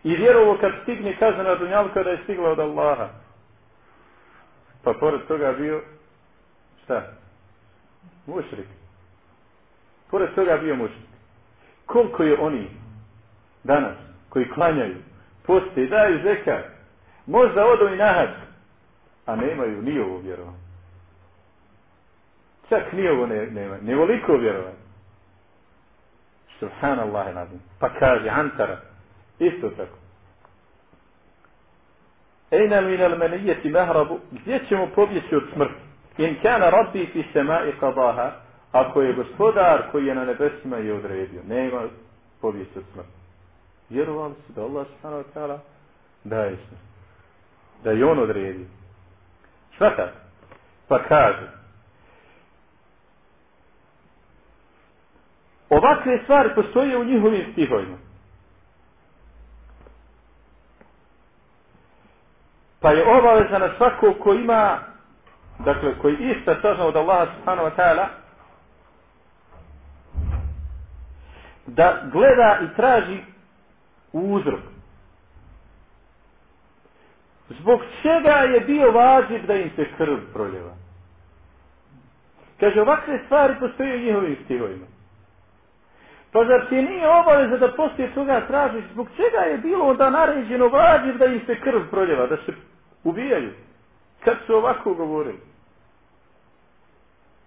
I vjerovo kad stigne kazna na dunjalu kada je stigla od Allaha. Pa pored toga bio, šta? Mušrik. Pored toga bio mušrik. Koliko je oni danas, koji klanjaju, poste i daju zekat, možda odu i nahad, a nemaju ni ovo vjerovanje. Čak ni ovo ne, nema, nevoliko vjerovanje. Subhanallah nadim. Pa kaže Antara, isto tako. Ejna min al menijeti mahrabu, gdje ćemo pobjeći od smrti? In kana rabbi fi sema'i qadaha, ako je gospodar koji je na nebesima je odredio, nema pobjeći od smrti. Vjerovali su da Allah subhanahu wa ta'ala daje smrt. Da je on odredio. Šta tako? Pa kaže, Ovakve stvari postoje u njihovim stihovima. Pa je obaveza na svakog ko ima, dakle, koji ista sazna od Allaha subhanahu wa ta'ala, da gleda i traži uzrok. Zbog čega je bio važiv da im se krv proljeva? Kaže, ovakve stvari postoje u njihovim stihovima. Pa zar ti nije obaveza da poslije toga tražiš zbog čega je bilo onda naređeno važiv da im se krv proljeva, da se ubijaju? Kad su ovako govorili?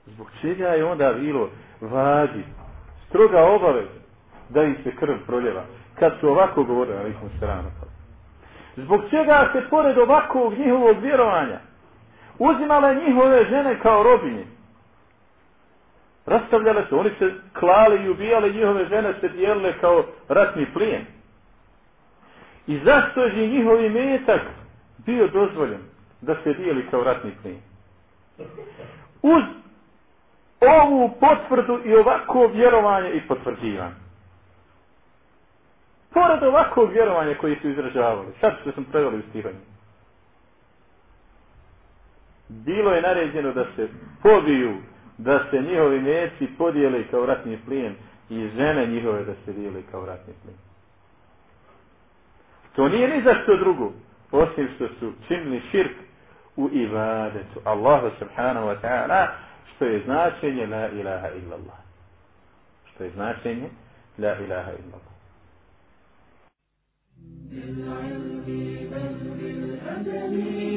Zbog čega je onda bilo važiv, stroga obaveza da im se krv proljeva? Kad su ovako govorili, ali smo strano. Zbog čega se pored ovakvog njihovog vjerovanja uzimale njihove žene kao robinje? Rastavljale se, oni se klali i ubijali, njihove žene se dijelile kao ratni plijen. I zašto je njihovi metak bio dozvoljen da se dijeli kao ratni plijen? Uz ovu potvrdu i ovako vjerovanje i potvrđivanje. Pored ovakvog vjerovanja koji su izražavali, sad što sam preveli u stihanju, bilo je naređeno da se pobiju da se njihovi meci podijeli kao ratni plijen i žene njihove da se dijeli kao ratni plijen. To nije ni za što drugo, osim što su činili širk u ibadetu Allahu subhanahu wa ta'ala, što je značenje la ilaha illallah. Što je značenje la ilaha illallah. بالعلم بل بالأدب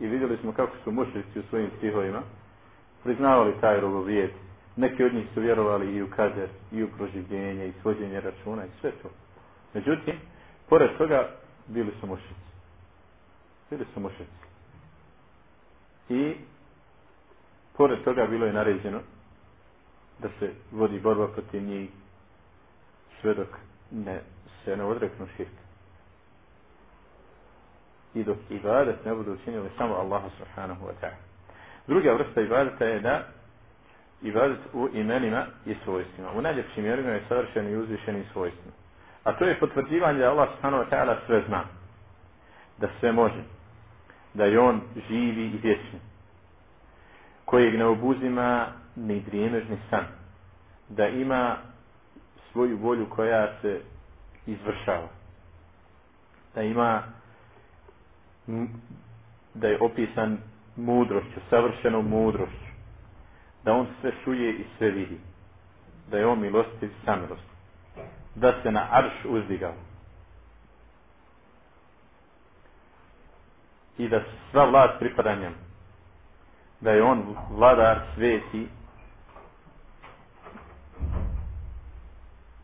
I vidjeli smo kako su mušnici u svojim stihovima priznavali taj rubobijet. Neki od njih su vjerovali i u kader, i u proživljenje, i svođenje računa, i sve to. Međutim, pored toga, bili su mušnici. Bili su mušnici. I, pored toga, bilo je naređeno da se vodi borba protiv njih sve dok ne se ne odreknu. I dok ibadet ne budu učinili samo Allaha subhanahu wa ta'ala. Druga vrsta ibadeta je da ibadet u imenima i svojstvima. U najljepšim mjerima je savršen i uzvišenim svojstvima. A to je potvrđivanje da Allah subhanahu wa ta'ala sve zna. Da sve može. Da je on živi i vječni. Kojeg ne obuzima ni drijemež ni san. Da ima svoju volju koja se izvršava. Da ima da je opisan mudrošću, savršenom mudrošću. Da on sve čuje i sve vidi. Da je on milostiv i samilostiv. Da se na arš uzdigao. I da sva vlast pripada njemu. Da je on vladar sveti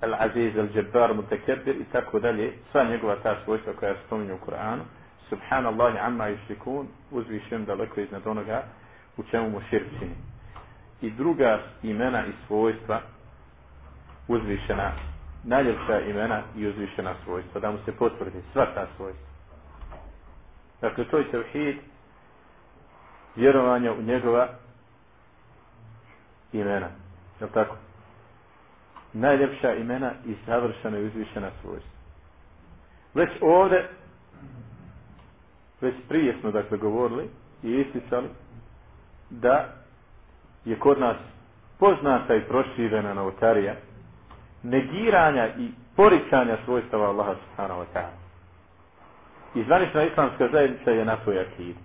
Al-Aziz, Al-Jabbar, Mutakabir i tako dalje. Sva njegova ta svojstva koja spominju u Kur'anu. Subhanallahi amma yushrikun, uzvišen daleko iznad onoga u čemu mu širk čini. I druga imena i svojstva uzvišena, najljepša imena i uzvišena svojstva, da mu se potvrdi sva ta svojstva. Dakle, to je tevhid vjerovanja u njegova imena. Je li tako? Najljepša imena i savršena i uzvišena svojstva. Već ovdje već prije smo dakle govorili i isticali da je kod nas poznata i proširena novotarija negiranja i poricanja svojstava Allaha subhanahu wa ta'ala. I zvanična islamska zajednica je na toj akidu.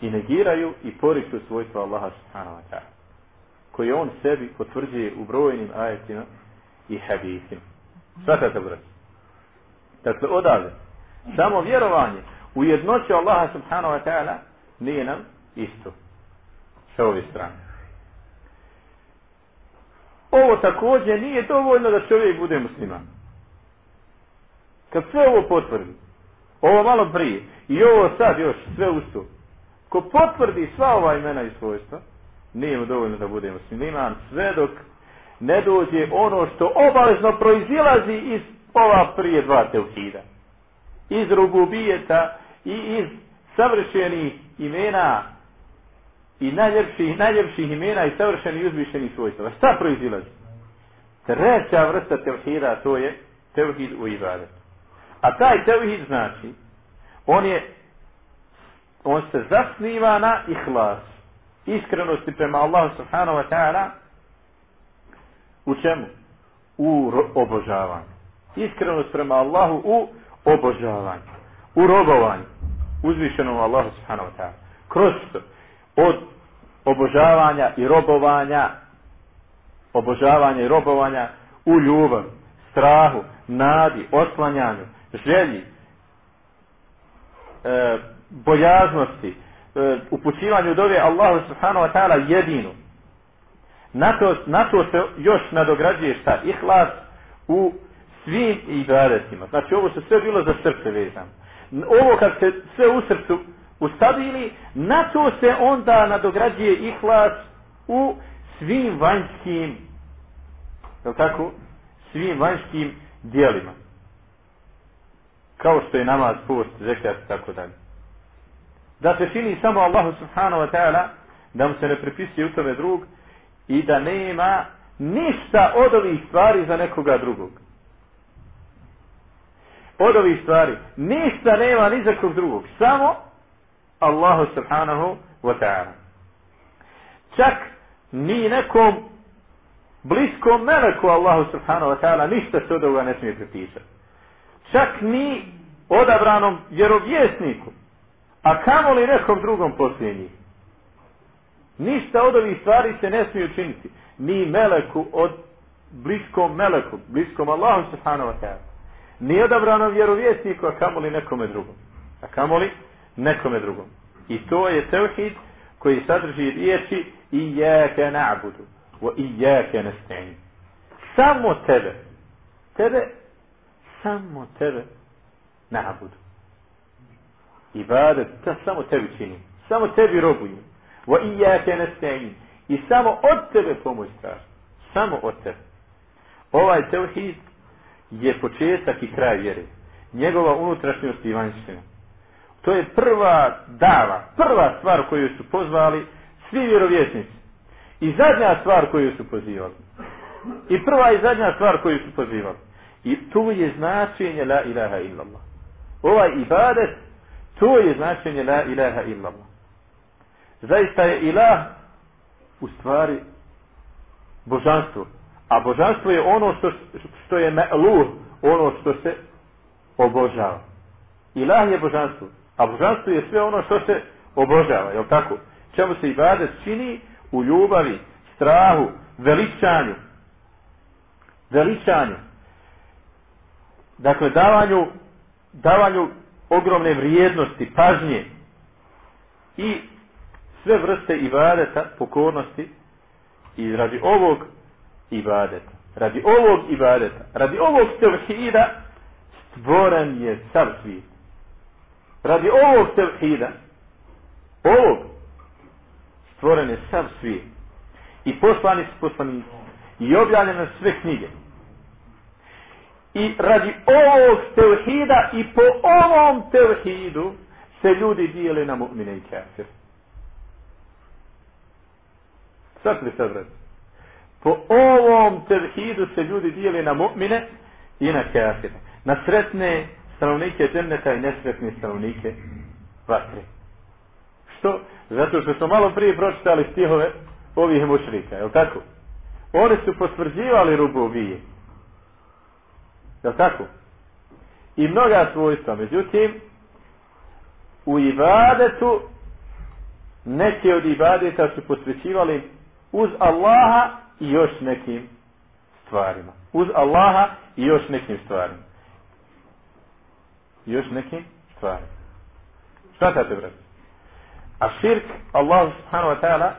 I negiraju i poriču svojstva Allaha subhanahu wa ta'ala. Koje on sebi potvrđuje u brojnim ajetima i hadisima. Svatate brać. Dakle, odavde. Samo vjerovanje u jednoću Allaha subhanahu wa ta'ala nije nam isto. Sa ove strane. Ovo također nije dovoljno da čovjek bude musliman. Kad sve ovo potvrdi, ovo malo prije i ovo sad još sve usto, ko potvrdi sva ova imena i svojstva, nije mu dovoljno da bude musliman sve dok ne dođe ono što obavezno proizilazi iz ova prije dva teuhida. Iz rububijeta i iz savršenih imena i najljepših, najljepših imena i savršenih i uzvišenih svojstava. Šta proizilazi? Treća vrsta tevhida to je tevhid u ibadetu. A taj tevhid znači on je on se zasniva na ihlas iskrenosti prema Allahu subhanahu wa ta'ala u čemu? U obožavanju. Iskrenost prema Allahu u obožavanju. U robovanju. Uzvišenom Allahu subhanahu wa ta'ala. Kroz to. Od obožavanja i robovanja obožavanja i robovanja u ljubav, strahu, nadi, oslanjanju, želji, e, bojaznosti, e, upućivanju dove Allahu subhanahu wa ta'ala jedinu. Na to, na to se još nadograđuje šta? Ihlas u svim ibadetima. Znači ovo se sve bilo za srce vezano. Ovo kad se sve u srcu ustavili, na to se onda nadograđuje ihlas u svim vanjskim je tako, svim vanjskim dijelima. Kao što je namaz, post, zekat tako dalje. Da se čini samo Allahu subhanahu wa ta'ala, da mu se ne pripisuje u tome drug i da nema ništa od ovih stvari za nekoga drugog. Od ovih stvari. Ništa nema ni za kog drugog. Samo Allahu subhanahu wa ta'ala. Čak ni nekom bliskom meleku Allahu subhanahu wa ta'ala ništa se od ovoga ne smije pripisati. Čak ni odabranom vjerovjesniku, a kamo li nekom drugom poslije njih. Ništa od ovih stvari se ne smije učiniti. Ni meleku od bliskom meleku, bliskom Allahu subhanahu wa ta'ala. Ni odabranom vjerovjesniku, a kamo li nekome drugom. A kamo li nekome drugom. I to je tevhid koji sadrži riječi i jeke na'budu wa iyyaka nasta'in. Samo tebe. Tebe samo tebe na'budu. Ibadet ta samo tebi čini samo tebi robujem. Wa iyyaka nasta'in. I samo od tebe pomoć traži samo od tebe. Ovaj tevhid je početak i kraj vjere njegova unutrašnjost i vanjština to je prva dava prva stvar koju su pozvali svi vjerovjesnici I zadnja stvar koju su pozivali. I prva i zadnja stvar koju su pozivali. I tu je značenje la ilaha illallah. Ovaj ibadet, to je značenje la ilaha illallah. Zaista je ilah u stvari božanstvo. A božanstvo je ono što, što je me'luh, ono što se obožava. Ilah je božanstvo. A božanstvo je sve ono što se obožava. Je tako? Čemu se ibadet čini? u ljubavi, strahu, veličanju. Veličanju. Dakle, davanju, davanju ogromne vrijednosti, pažnje i sve vrste ibadeta, pokornosti i radi ovog ibadeta, radi ovog ibadeta, radi ovog tevhida stvoren je sav svijet. Radi ovog tevhida, ovog stvoren je sav svijet. I poslani su poslanici. I objavljene sve knjige. I radi ovog tevhida i po ovom tevhidu se ljudi dijeli na mu'mine i kafir. Sad li sad radi? Po ovom tevhidu se ljudi dijeli na mu'mine i na kafir. Na sretne stanovnike dženneta i nesretne stanovnike vatre. Što? Zato što smo malo prije pročitali stihove ovih mušrika, je tako? Oni su potvrđivali rububije. Je tako? I mnoga svojstva. Međutim, u ibadetu neke od ibadeta su posvećivali uz Allaha i još nekim stvarima. Uz Allaha i još nekim stvarima. Još nekim stvarima. Šta tate, brate? A širk, Allah subhanahu wa ta'ala,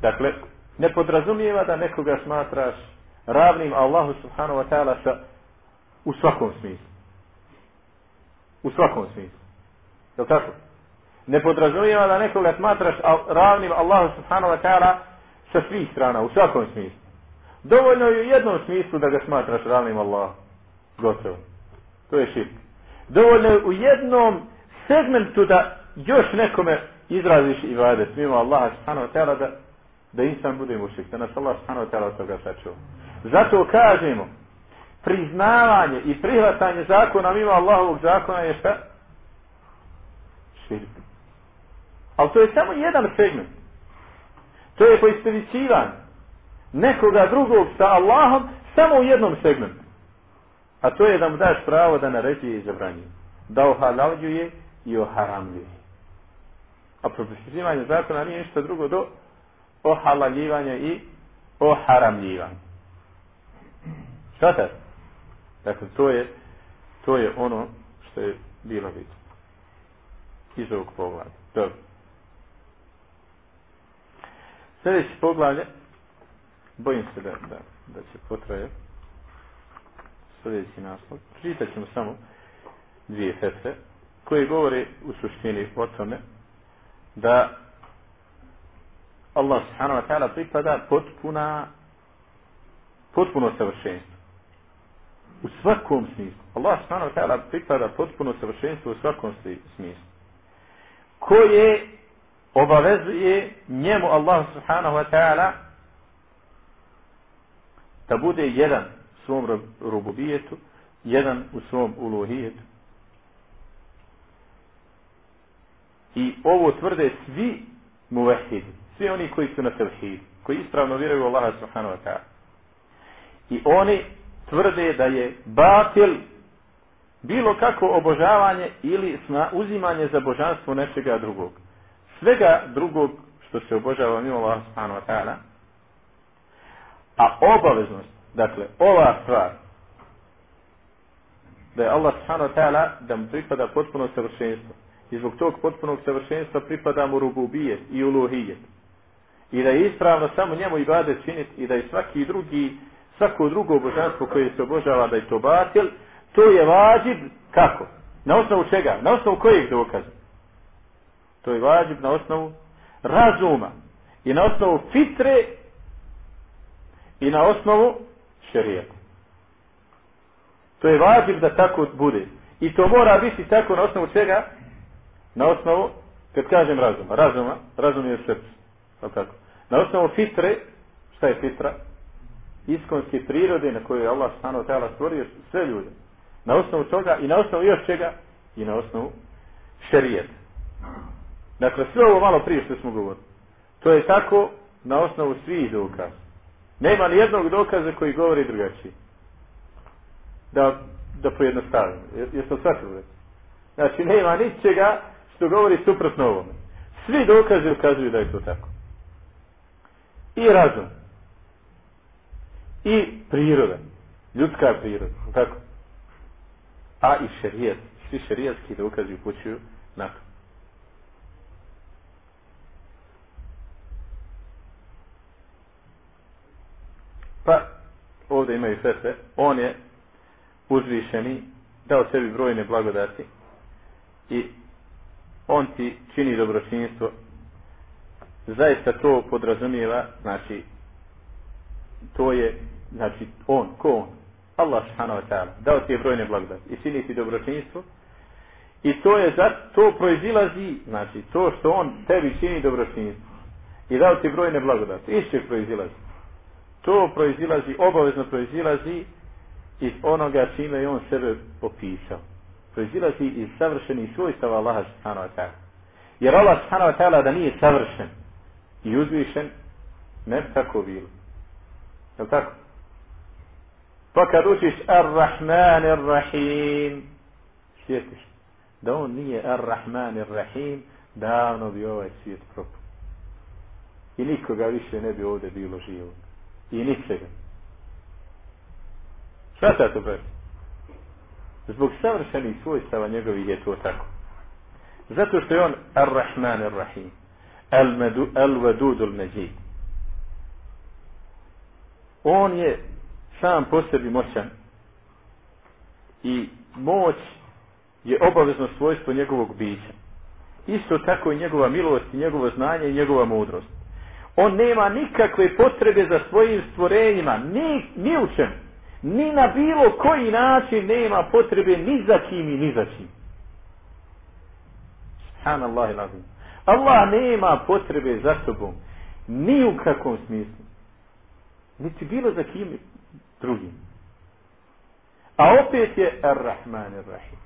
dakle, ne podrazumijeva da nekoga smatraš ravnim Allahu subhanahu wa ta'ala sa, u svakom smislu. U svakom smislu. Je tako? Ne podrazumijeva da nekoga smatraš ravnim Allahu subhanahu wa ta'ala sa svih strana, u svakom smislu. Dovoljno je u jednom smislu da ga smatraš ravnim Allah. Gotovo. To je širk. Dovoljno je u jednom segmentu da još nekome izraziš i vadet mimo Allaha subhanahu wa da, da insan bude mušik. Da nas Allah subhanahu toga sačuva. Zato kažemo priznavanje i prihvatanje zakona mimo Allahovog zakona je šta? Širk. Ali to je samo jedan segment. To je poistovićivanje nekoga drugog sa Allahom samo u jednom segmentu. A to je da mu daš pravo da naređuje i zabranjuje. Da ohalalđuje i oharamljuje. A propisivanje zakona nije ništa drugo do ohalaljivanja i oharamljivanja. Šta? Dakle, to je, to je ono što je bilo vidno. Iz ovog pogleda. Dobro. Sljedeći poglavlje, bojim se da, da, da će potraje sljedeći naslov. Čitat ćemo samo dvije fetve koje govore u suštini o tome da Allah subhanahu wa ta'ala pripada potpuna potpuno savršenstvo. U svakom smislu. Allah subhanahu wa ta'ala pripada potpuno savršenstvo u svakom smislu. Koje obavezuje njemu Allah subhanahu wa ta'ala da bude jedan u svom rububijetu, jedan u svom uluhijetu. I ovo tvrde svi muvahidi, svi oni koji su na tevhidu, koji ispravno vjeruju u Allaha subhanahu wa ta'ala. I oni tvrde da je batil bilo kako obožavanje ili uzimanje za božanstvo nečega drugog svega drugog što se obožava mimo Allah subhanahu wa ta'ala. A obaveznost, dakle, ova stvar, da je Allah subhanahu wa ta'ala, da mu pripada potpuno savršenstvo. I zbog tog potpunog savršenstva pripada mu rububijet i uluhijet. I da je ispravno samo njemu i bade činiti i da je svaki drugi, svako drugo božanstvo koje se obožava da je to batil, to je vađib kako? Na osnovu čega? Na osnovu kojeg dokaza? To je vađib na osnovu razuma i na osnovu fitre i na osnovu šerijeta. To je vađib da tako bude. I to mora biti tako na osnovu čega? Na osnovu, kad kažem razuma, razuma, razum je srce. Tako. Na osnovu fitre, šta je fitra? Iskonske prirode na kojoj je Allah stano tela stvorio sve ljude. Na osnovu toga i na osnovu još čega? I na osnovu šerijeta. Dakle, sve ovo malo prije što smo govorili. To je tako na osnovu svih dokaza. Nema ni jednog dokaza koji govori drugačije. Da, da pojednostavimo. Jesmo shvatili? Znači, nema ničega što govori suprotno ovome. Svi dokaze ukazuju da je to tako. I razum. I priroda. Ljudska priroda. Tako. A i šerijet. Svi šerijatski dokazi upućuju na to. Pa, ovdje imaju fete, on je uzvišeni, dao sebi brojne blagodati i on ti čini dobročinstvo. Zaista to podrazumijeva, znači, to je, znači, on, ko on? Allah subhanahu wa ta'ala, dao ti je brojne blagodati i čini ti dobročinstvo. I to je, za, to proizilazi, znači, to što on tebi čini dobročinstvo i dao ti brojne blagodati, išće proizilazi to proizilazi, obavezno proizilazi iz onoga čime je on sebe popisao. Proizilazi iz savršenih svojstava Allaha subhanahu wa ta'ala. Jer Allah subhanahu wa ta'ala da nije savršen i uzvišen, Ne bi tako bilo. Je tako? Pa kad učiš Ar-Rahman Ar-Rahim, sjetiš da on nije Ar-Rahman Ar-Rahim, davno bi ovaj svijet propao. I nikoga više ne bi ovdje bilo živo. I ničega. Šta to bre? Zbog savršenih svojstava njegovih je to tako. Zato što je on Ar-Rahman Ar-Rahim. Al-Wadud Al-Majid. On je sam po sebi moćan. I moć je obavezno svojstvo njegovog bića. Isto tako i njegova milost i njegovo znanje i njegova mudrost. On nema nikakve potrebe za svojim stvorenjima, ni, ni u čem. Ni na bilo koji način nema potrebe ni za kim i ni za čim. Subhanallah i lazim. Allah nema potrebe za sobom. Ni u kakvom smislu. Niti bilo za kim drugim. A opet je Ar-Rahman Ar-Rahim.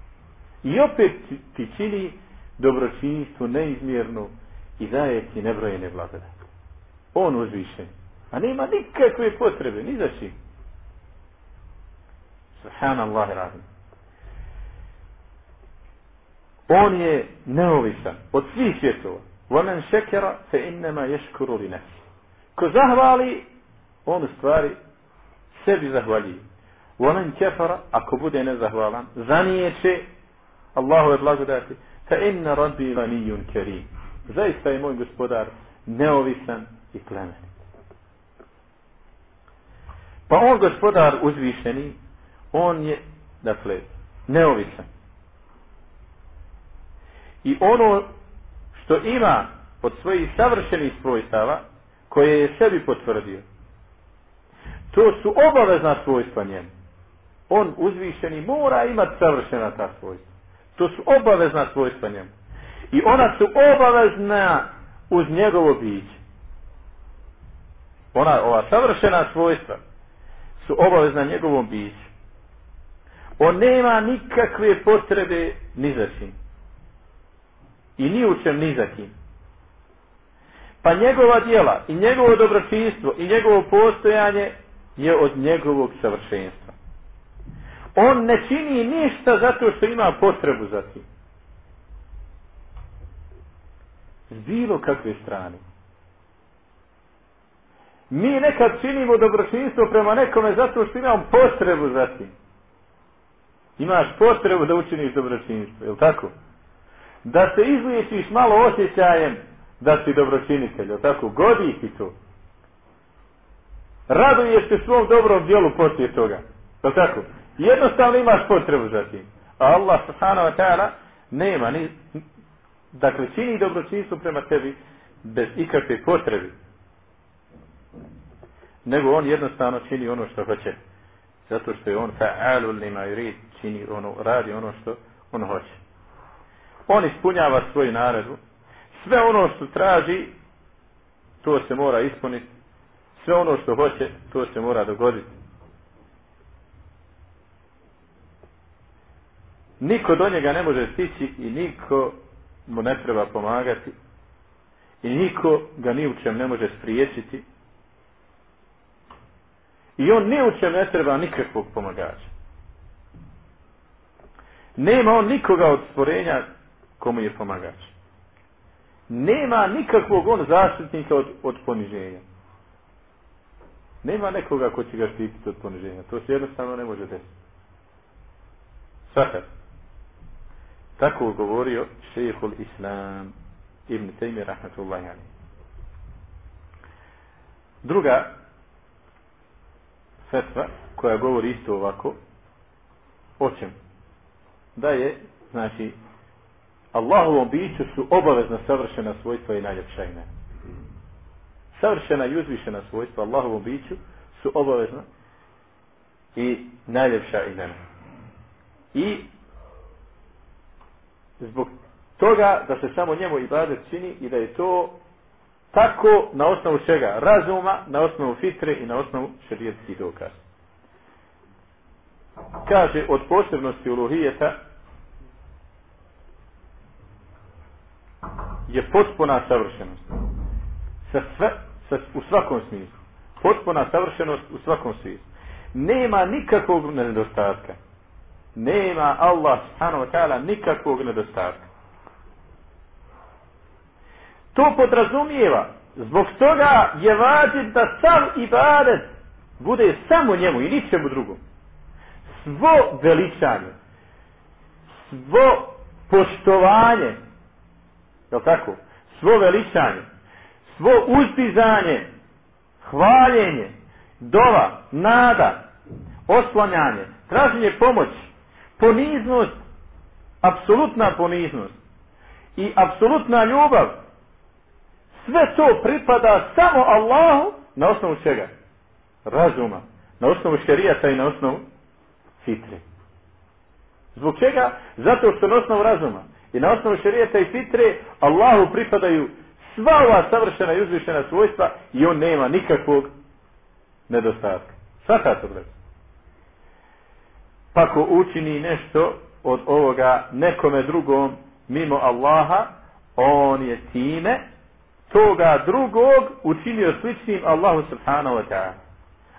I opet ti čini dobročinstvo neizmjerno i daje ti nebrojene blagodati. On uzviše. A nema nikakve potrebe, ni za čim. Subhanallah radim. On je neovisan od svih svjetova. Vomen šekera fe innama ješkuru li nefsi. Ko zahvali, on u stvari sebi zahvalji. Vomen kefara, ako bude nezahvalan, zanijeće Allahu je blagodati. Fa inna rabbi ganijun kerim. Zaista je moj gospodar neovisan, i plemen. Pa on gospodar uzvišeni, on je, dakle, neovisan. I ono što ima od svojih savršenih svojstava, koje je sebi potvrdio, to su obavezna svojstva njemu. On uzvišeni mora imati savršena ta svojstva. To su obavezna svojstva njemu. I ona su obavezna uz njegovo biće. Ona, ova savršena svojstva su obavezna njegovom biću. On nema nikakve potrebe ni za čim. I ni u čem ni za kim. Pa njegova djela i njegovo dobročinstvo i njegovo postojanje je od njegovog savršenstva. On ne čini ništa zato što ima potrebu za tim. S bilo kakve strane. Mi nekad činimo dobročinstvo prema nekome zato što imamo potrebu za tim. Imaš potrebu da učiniš dobročinstvo, je tako? Da se izliječiš malo osjećajem da si dobročinitelj, je tako? Godi ti to. Raduješ se svom dobrom djelu poslije toga, je tako? Jednostavno imaš potrebu za tim. A Allah subhanahu wa ta'ala nema ni, dakle čini dobročinstvo prema tebi bez ikakve potrebe. Nego on jednostavno čini ono što hoće. Zato što je on fa'alul lima yurid, čini ono, radi ono što on hoće. On ispunjava svoju naredbu. Sve ono što traži, to se mora ispuniti. Sve ono što hoće, to se mora dogoditi. Niko do njega ne može stići i niko mu ne treba pomagati. I niko ga ni u čem ne može spriječiti. I on ni u čem ne treba nikakvog pomagača. Nema on nikoga od stvorenja komu je pomagač. Nema nikakvog on zaštitnika od, od poniženja. Nema nekoga ko će ga štititi od poniženja. To se jednostavno ne može desiti. Svakad. Tako govorio šehhul islam ibn Taymi rahmatullahi ali. Druga fetva koja govori isto ovako o čem? Da je, znači, Allahovom biću su obavezna savršena svojstva i najljepša. Savršena i uzvišena svojstva Allahovom biću su obavezna i najljepša imena. I zbog toga da se samo njemu ibadet čini i da je to tako na osnovu čega? Razuma, na osnovu fitre i na osnovu šarijetskih dokaza. Kaže, od posebnosti uluhijeta je potpuna savršenost. Sa sve, Sa- U svakom smislu. Potpuna savršenost u svakom smislu. Nema nikakvog nedostatka. Nema Allah subhanahu wa ta'ala nikakvog nedostatka. To podrazumijeva. Zbog toga je vađen da sav ibadet bude samo njemu i ničemu drugom. Svo veličanje, svo poštovanje, je tako? Svo veličanje, svo uzdizanje, hvaljenje, dova, nada, oslanjanje, traženje pomoći, poniznost, apsolutna poniznost i apsolutna ljubav, sve to pripada samo Allahu na osnovu čega? Razuma. Na osnovu šerijata i na osnovu fitre. Zbog čega? Zato što na osnovu razuma i na osnovu šerijata i fitre Allahu pripadaju sva ova savršena i uzvišena svojstva i on nema nikakvog nedostatka. Svaka to gleda. Pa ko učini nešto od ovoga nekome drugom mimo Allaha, on je time toga drugog učinio sličnim Allahu subhanahu wa ta'ala.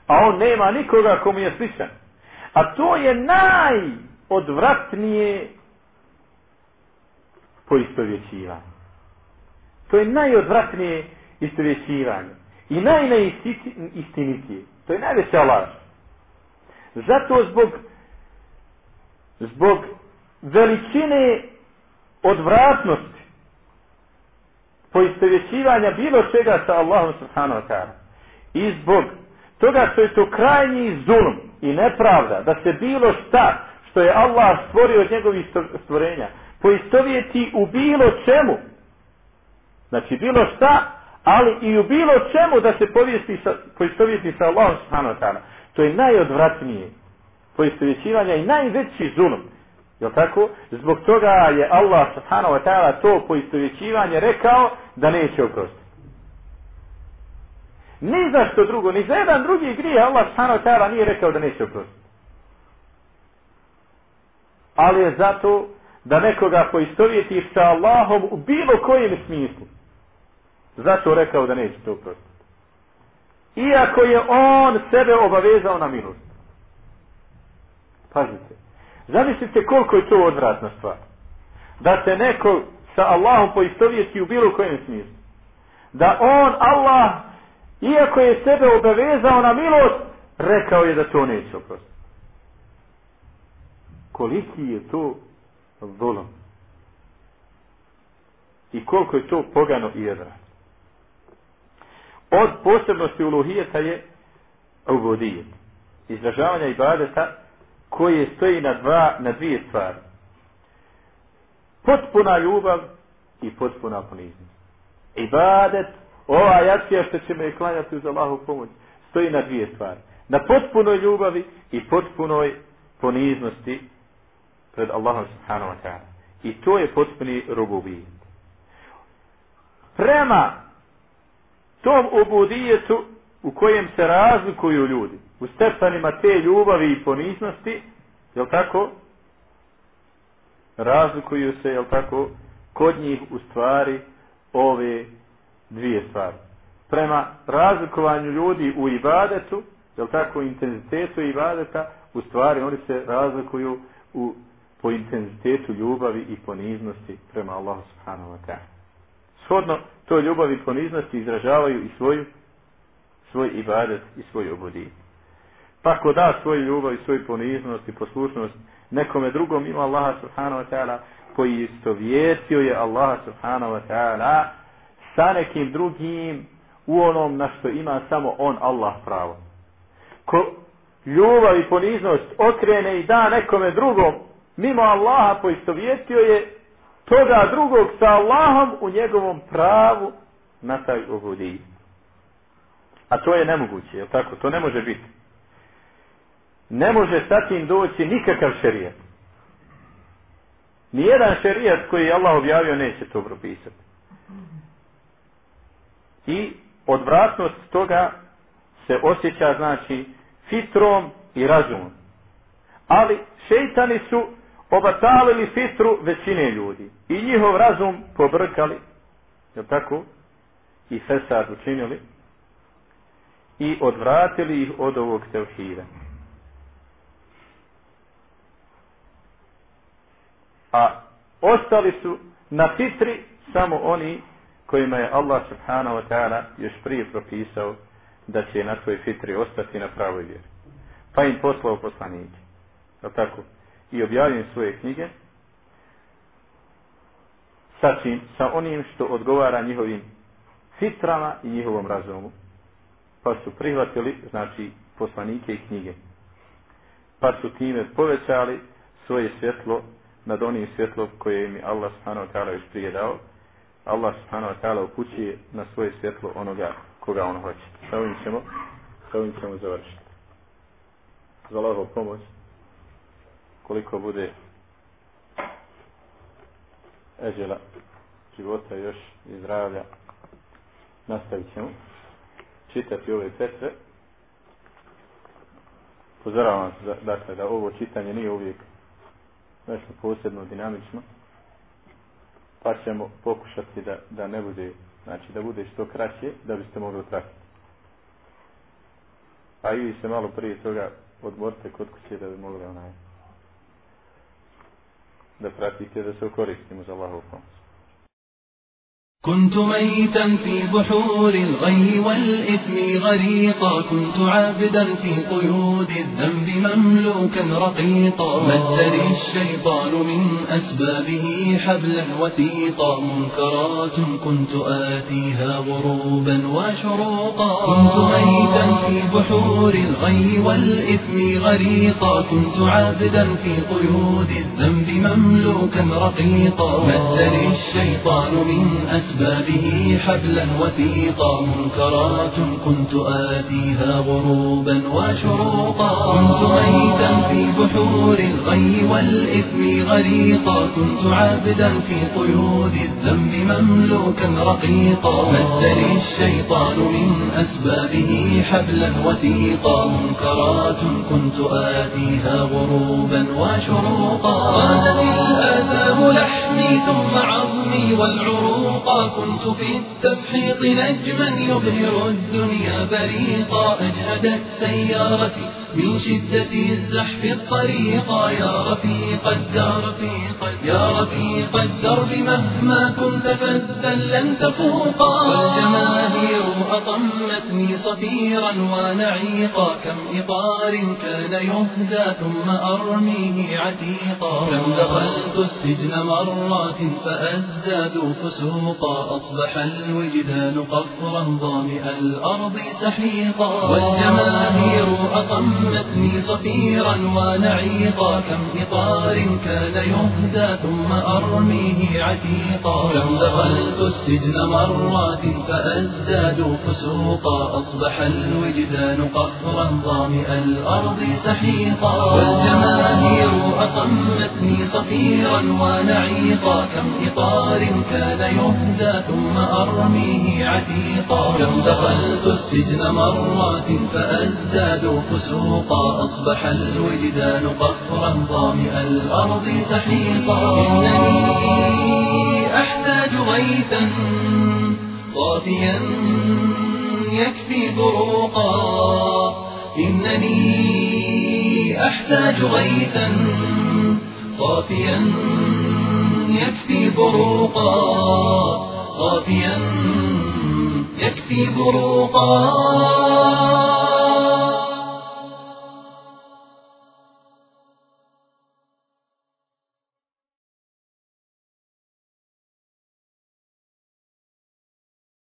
A on nema nikoga komu je sličan. A to je najodvratnije poistovjećivanje. To je najodvratnije istovjećivanje. I najneistinitije. To je najveća laž. Zato zbog zbog veličine odvratnosti poistovjećivanja bilo čega sa Allahom subhanahu wa ta'ala. I zbog toga što je to krajnji zulum i nepravda da se bilo šta što je Allah stvorio od njegovih stvorenja poistovjeti u bilo čemu. Znači bilo šta ali i u bilo čemu da se sa, poistovjeti sa Allahom subhanahu wa ta'ala. To je najodvratnije poistovjećivanja i najveći zulum Jel tako? Zbog toga je Allah subhanahu wa ta'ala to poistovjećivanje rekao da neće oprostiti. Ni za što drugo, ni za jedan drugi grije Allah subhanahu wa ta'ala nije rekao da neće oprostiti. Ali je zato da nekoga poistovjetiš sa Allahom u bilo kojem smislu. Zato rekao da neće to oprostiti. Iako je on sebe obavezao na milost. Pazite. Zamislite koliko je to odvratna stvar. Da se neko sa Allahom poistovjeti u bilo kojem smislu. Da on, Allah, iako je sebe obavezao na milost, rekao je da to neće oprostiti. Koliki je to volom. I koliko je to pogano i odvratno. Od posebnosti uluhijeta je ubodijet. Izražavanja ibadeta koje stoji na, dva, na dvije stvari. Potpuna ljubav i potpuna poniznost. Ibadet, ova jacija što ćemo je klanjati uz Allahu pomoć, stoji na dvije stvari. Na potpunoj ljubavi i potpunoj poniznosti pred Allahom subhanahu wa ta'ala. I to je potpuni rububijet. Prema tom ubudijetu u kojem se razlikuju ljudi, u stepanima te ljubavi i poniznosti, jel tako? Razlikuju se, jel tako, kod njih u stvari ove dvije stvari. Prema razlikovanju ljudi u ibadetu, jel tako, intenzitetu ibadeta, u stvari oni se razlikuju u, po intenzitetu ljubavi i poniznosti prema Allahu subhanahu wa ta'ala. Shodno to ljubavi i poniznosti izražavaju i svoju svoj ibadet i svoj obudij. Pa ko da svoju ljubav i svoju poniznost i poslušnost nekome drugom ima Allaha subhanahu wa ta'ala koji istovjetio je Allaha subhanahu wa ta'ala sa nekim drugim u onom na što ima samo on Allah pravo. Ko ljubav i poniznost okrene i da nekome drugom mimo Allaha poistovjetio je toga drugog sa Allahom u njegovom pravu na taj obudij. A to je nemoguće, je tako? To ne može biti. Ne može sa tim doći nikakav šerijat. Nijedan šerijat koji je Allah objavio neće to propisati. I odvratnost toga se osjeća, znači, fitrom i razumom. Ali šeitani su obatalili fitru većine ljudi. I njihov razum pobrkali, je tako? I fesad učinili i odvratili ih od ovog tevhida. A ostali su na fitri samo oni kojima je Allah subhanahu wa ta'ala još prije propisao da će na svoj fitri ostati na pravoj vjeri. Pa im poslao poslanike. Tako? I objavio svoje knjige sa čim, sa onim što odgovara njihovim fitrama i njihovom razumu. Pa su prihvatili, znači, poslanike i knjige. Pa su time povećali svoje svjetlo nad onim svjetlom koje im je Allah subhanahu wa ta'ala još prije dao. Allah subhanahu wa ta'ala upućuje na svoje svjetlo onoga koga on hoće. Sa ovim ćemo, sa ovim ćemo završiti. Za Allahov pomoć, koliko bude eđela života još i zdravlja, nastavit ćemo čitati ove petve. Pozoravam se, dakle, da ovo čitanje nije uvijek nešto posebno dinamično, pa ćemo pokušati da, da ne bude, znači da bude što kraće, da biste mogli pratiti. A i vi se malo prije toga odmorite kod kuće da bi mogli onaj da pratite da se koristimo za Allahovu pomoć. كنت ميتا في بحور الغي والإثم غريقا كنت عابدا في قيود الذنب مملوكا رقيقا. مدني الشيطان من أسبابه حبلا وثيقا منكرات كنت آتيها غروبا وشروقا. كنت ميتا في بحور الغي والإثم غريقا كنت عابدا في قيود الذنب مملوكا رقيقا. مدني الشيطان من أسبابه أسبابه حبلا وثيقا منكرات كنت آتيها غروبا وشروقا كنت ميتا في بحور الغي والإثم غريقا كنت عابدا في قيود الذنب مملوكا رقيقا مدني الشيطان من أسبابه حبلا وثيقا منكرات كنت آتيها غروبا وشروقا قادت الآثام لحمي ثم عظمي والعروقا كنت في التفحيط نجما يبهر الدنيا بريقا أجهدت سيارتي. من شدة الزحف الطريقا يا رفيق الدار يا رفيق الدرب مهما كنت فذا لن تفوقا. والجماهير أصمتني صفيرا ونعيقا كم إطار كان يهدى ثم أرميه عتيقا. كم دخلت السجن مرات فأزداد فسوقا أصبح الوجدان قفرا ظامئ الأرض سحيقا. والجماهير أصمتني صفيرا ونعيقا كم إطار كان يهدى ثم أرميه عتيقا. كم دخلت السجن مرات فأزداد فسوقا أصبح الوجدان قفرا ظامئ الأرض سحيقا. والجماهير أصمتني صفيرا ونعيقا كم إطار كان يهدى ثم أرميه عتيقا. كم دخلت السجن مرات فأزداد فسوقا أصبح الوجدان قفرا ظامئ الأرض سحيقا. إنني أحتاج غيثا صافيا يكفي بروقا. إنني أحتاج غيثا صافيا يكفي بروقا. صافيا يكفي بروقا.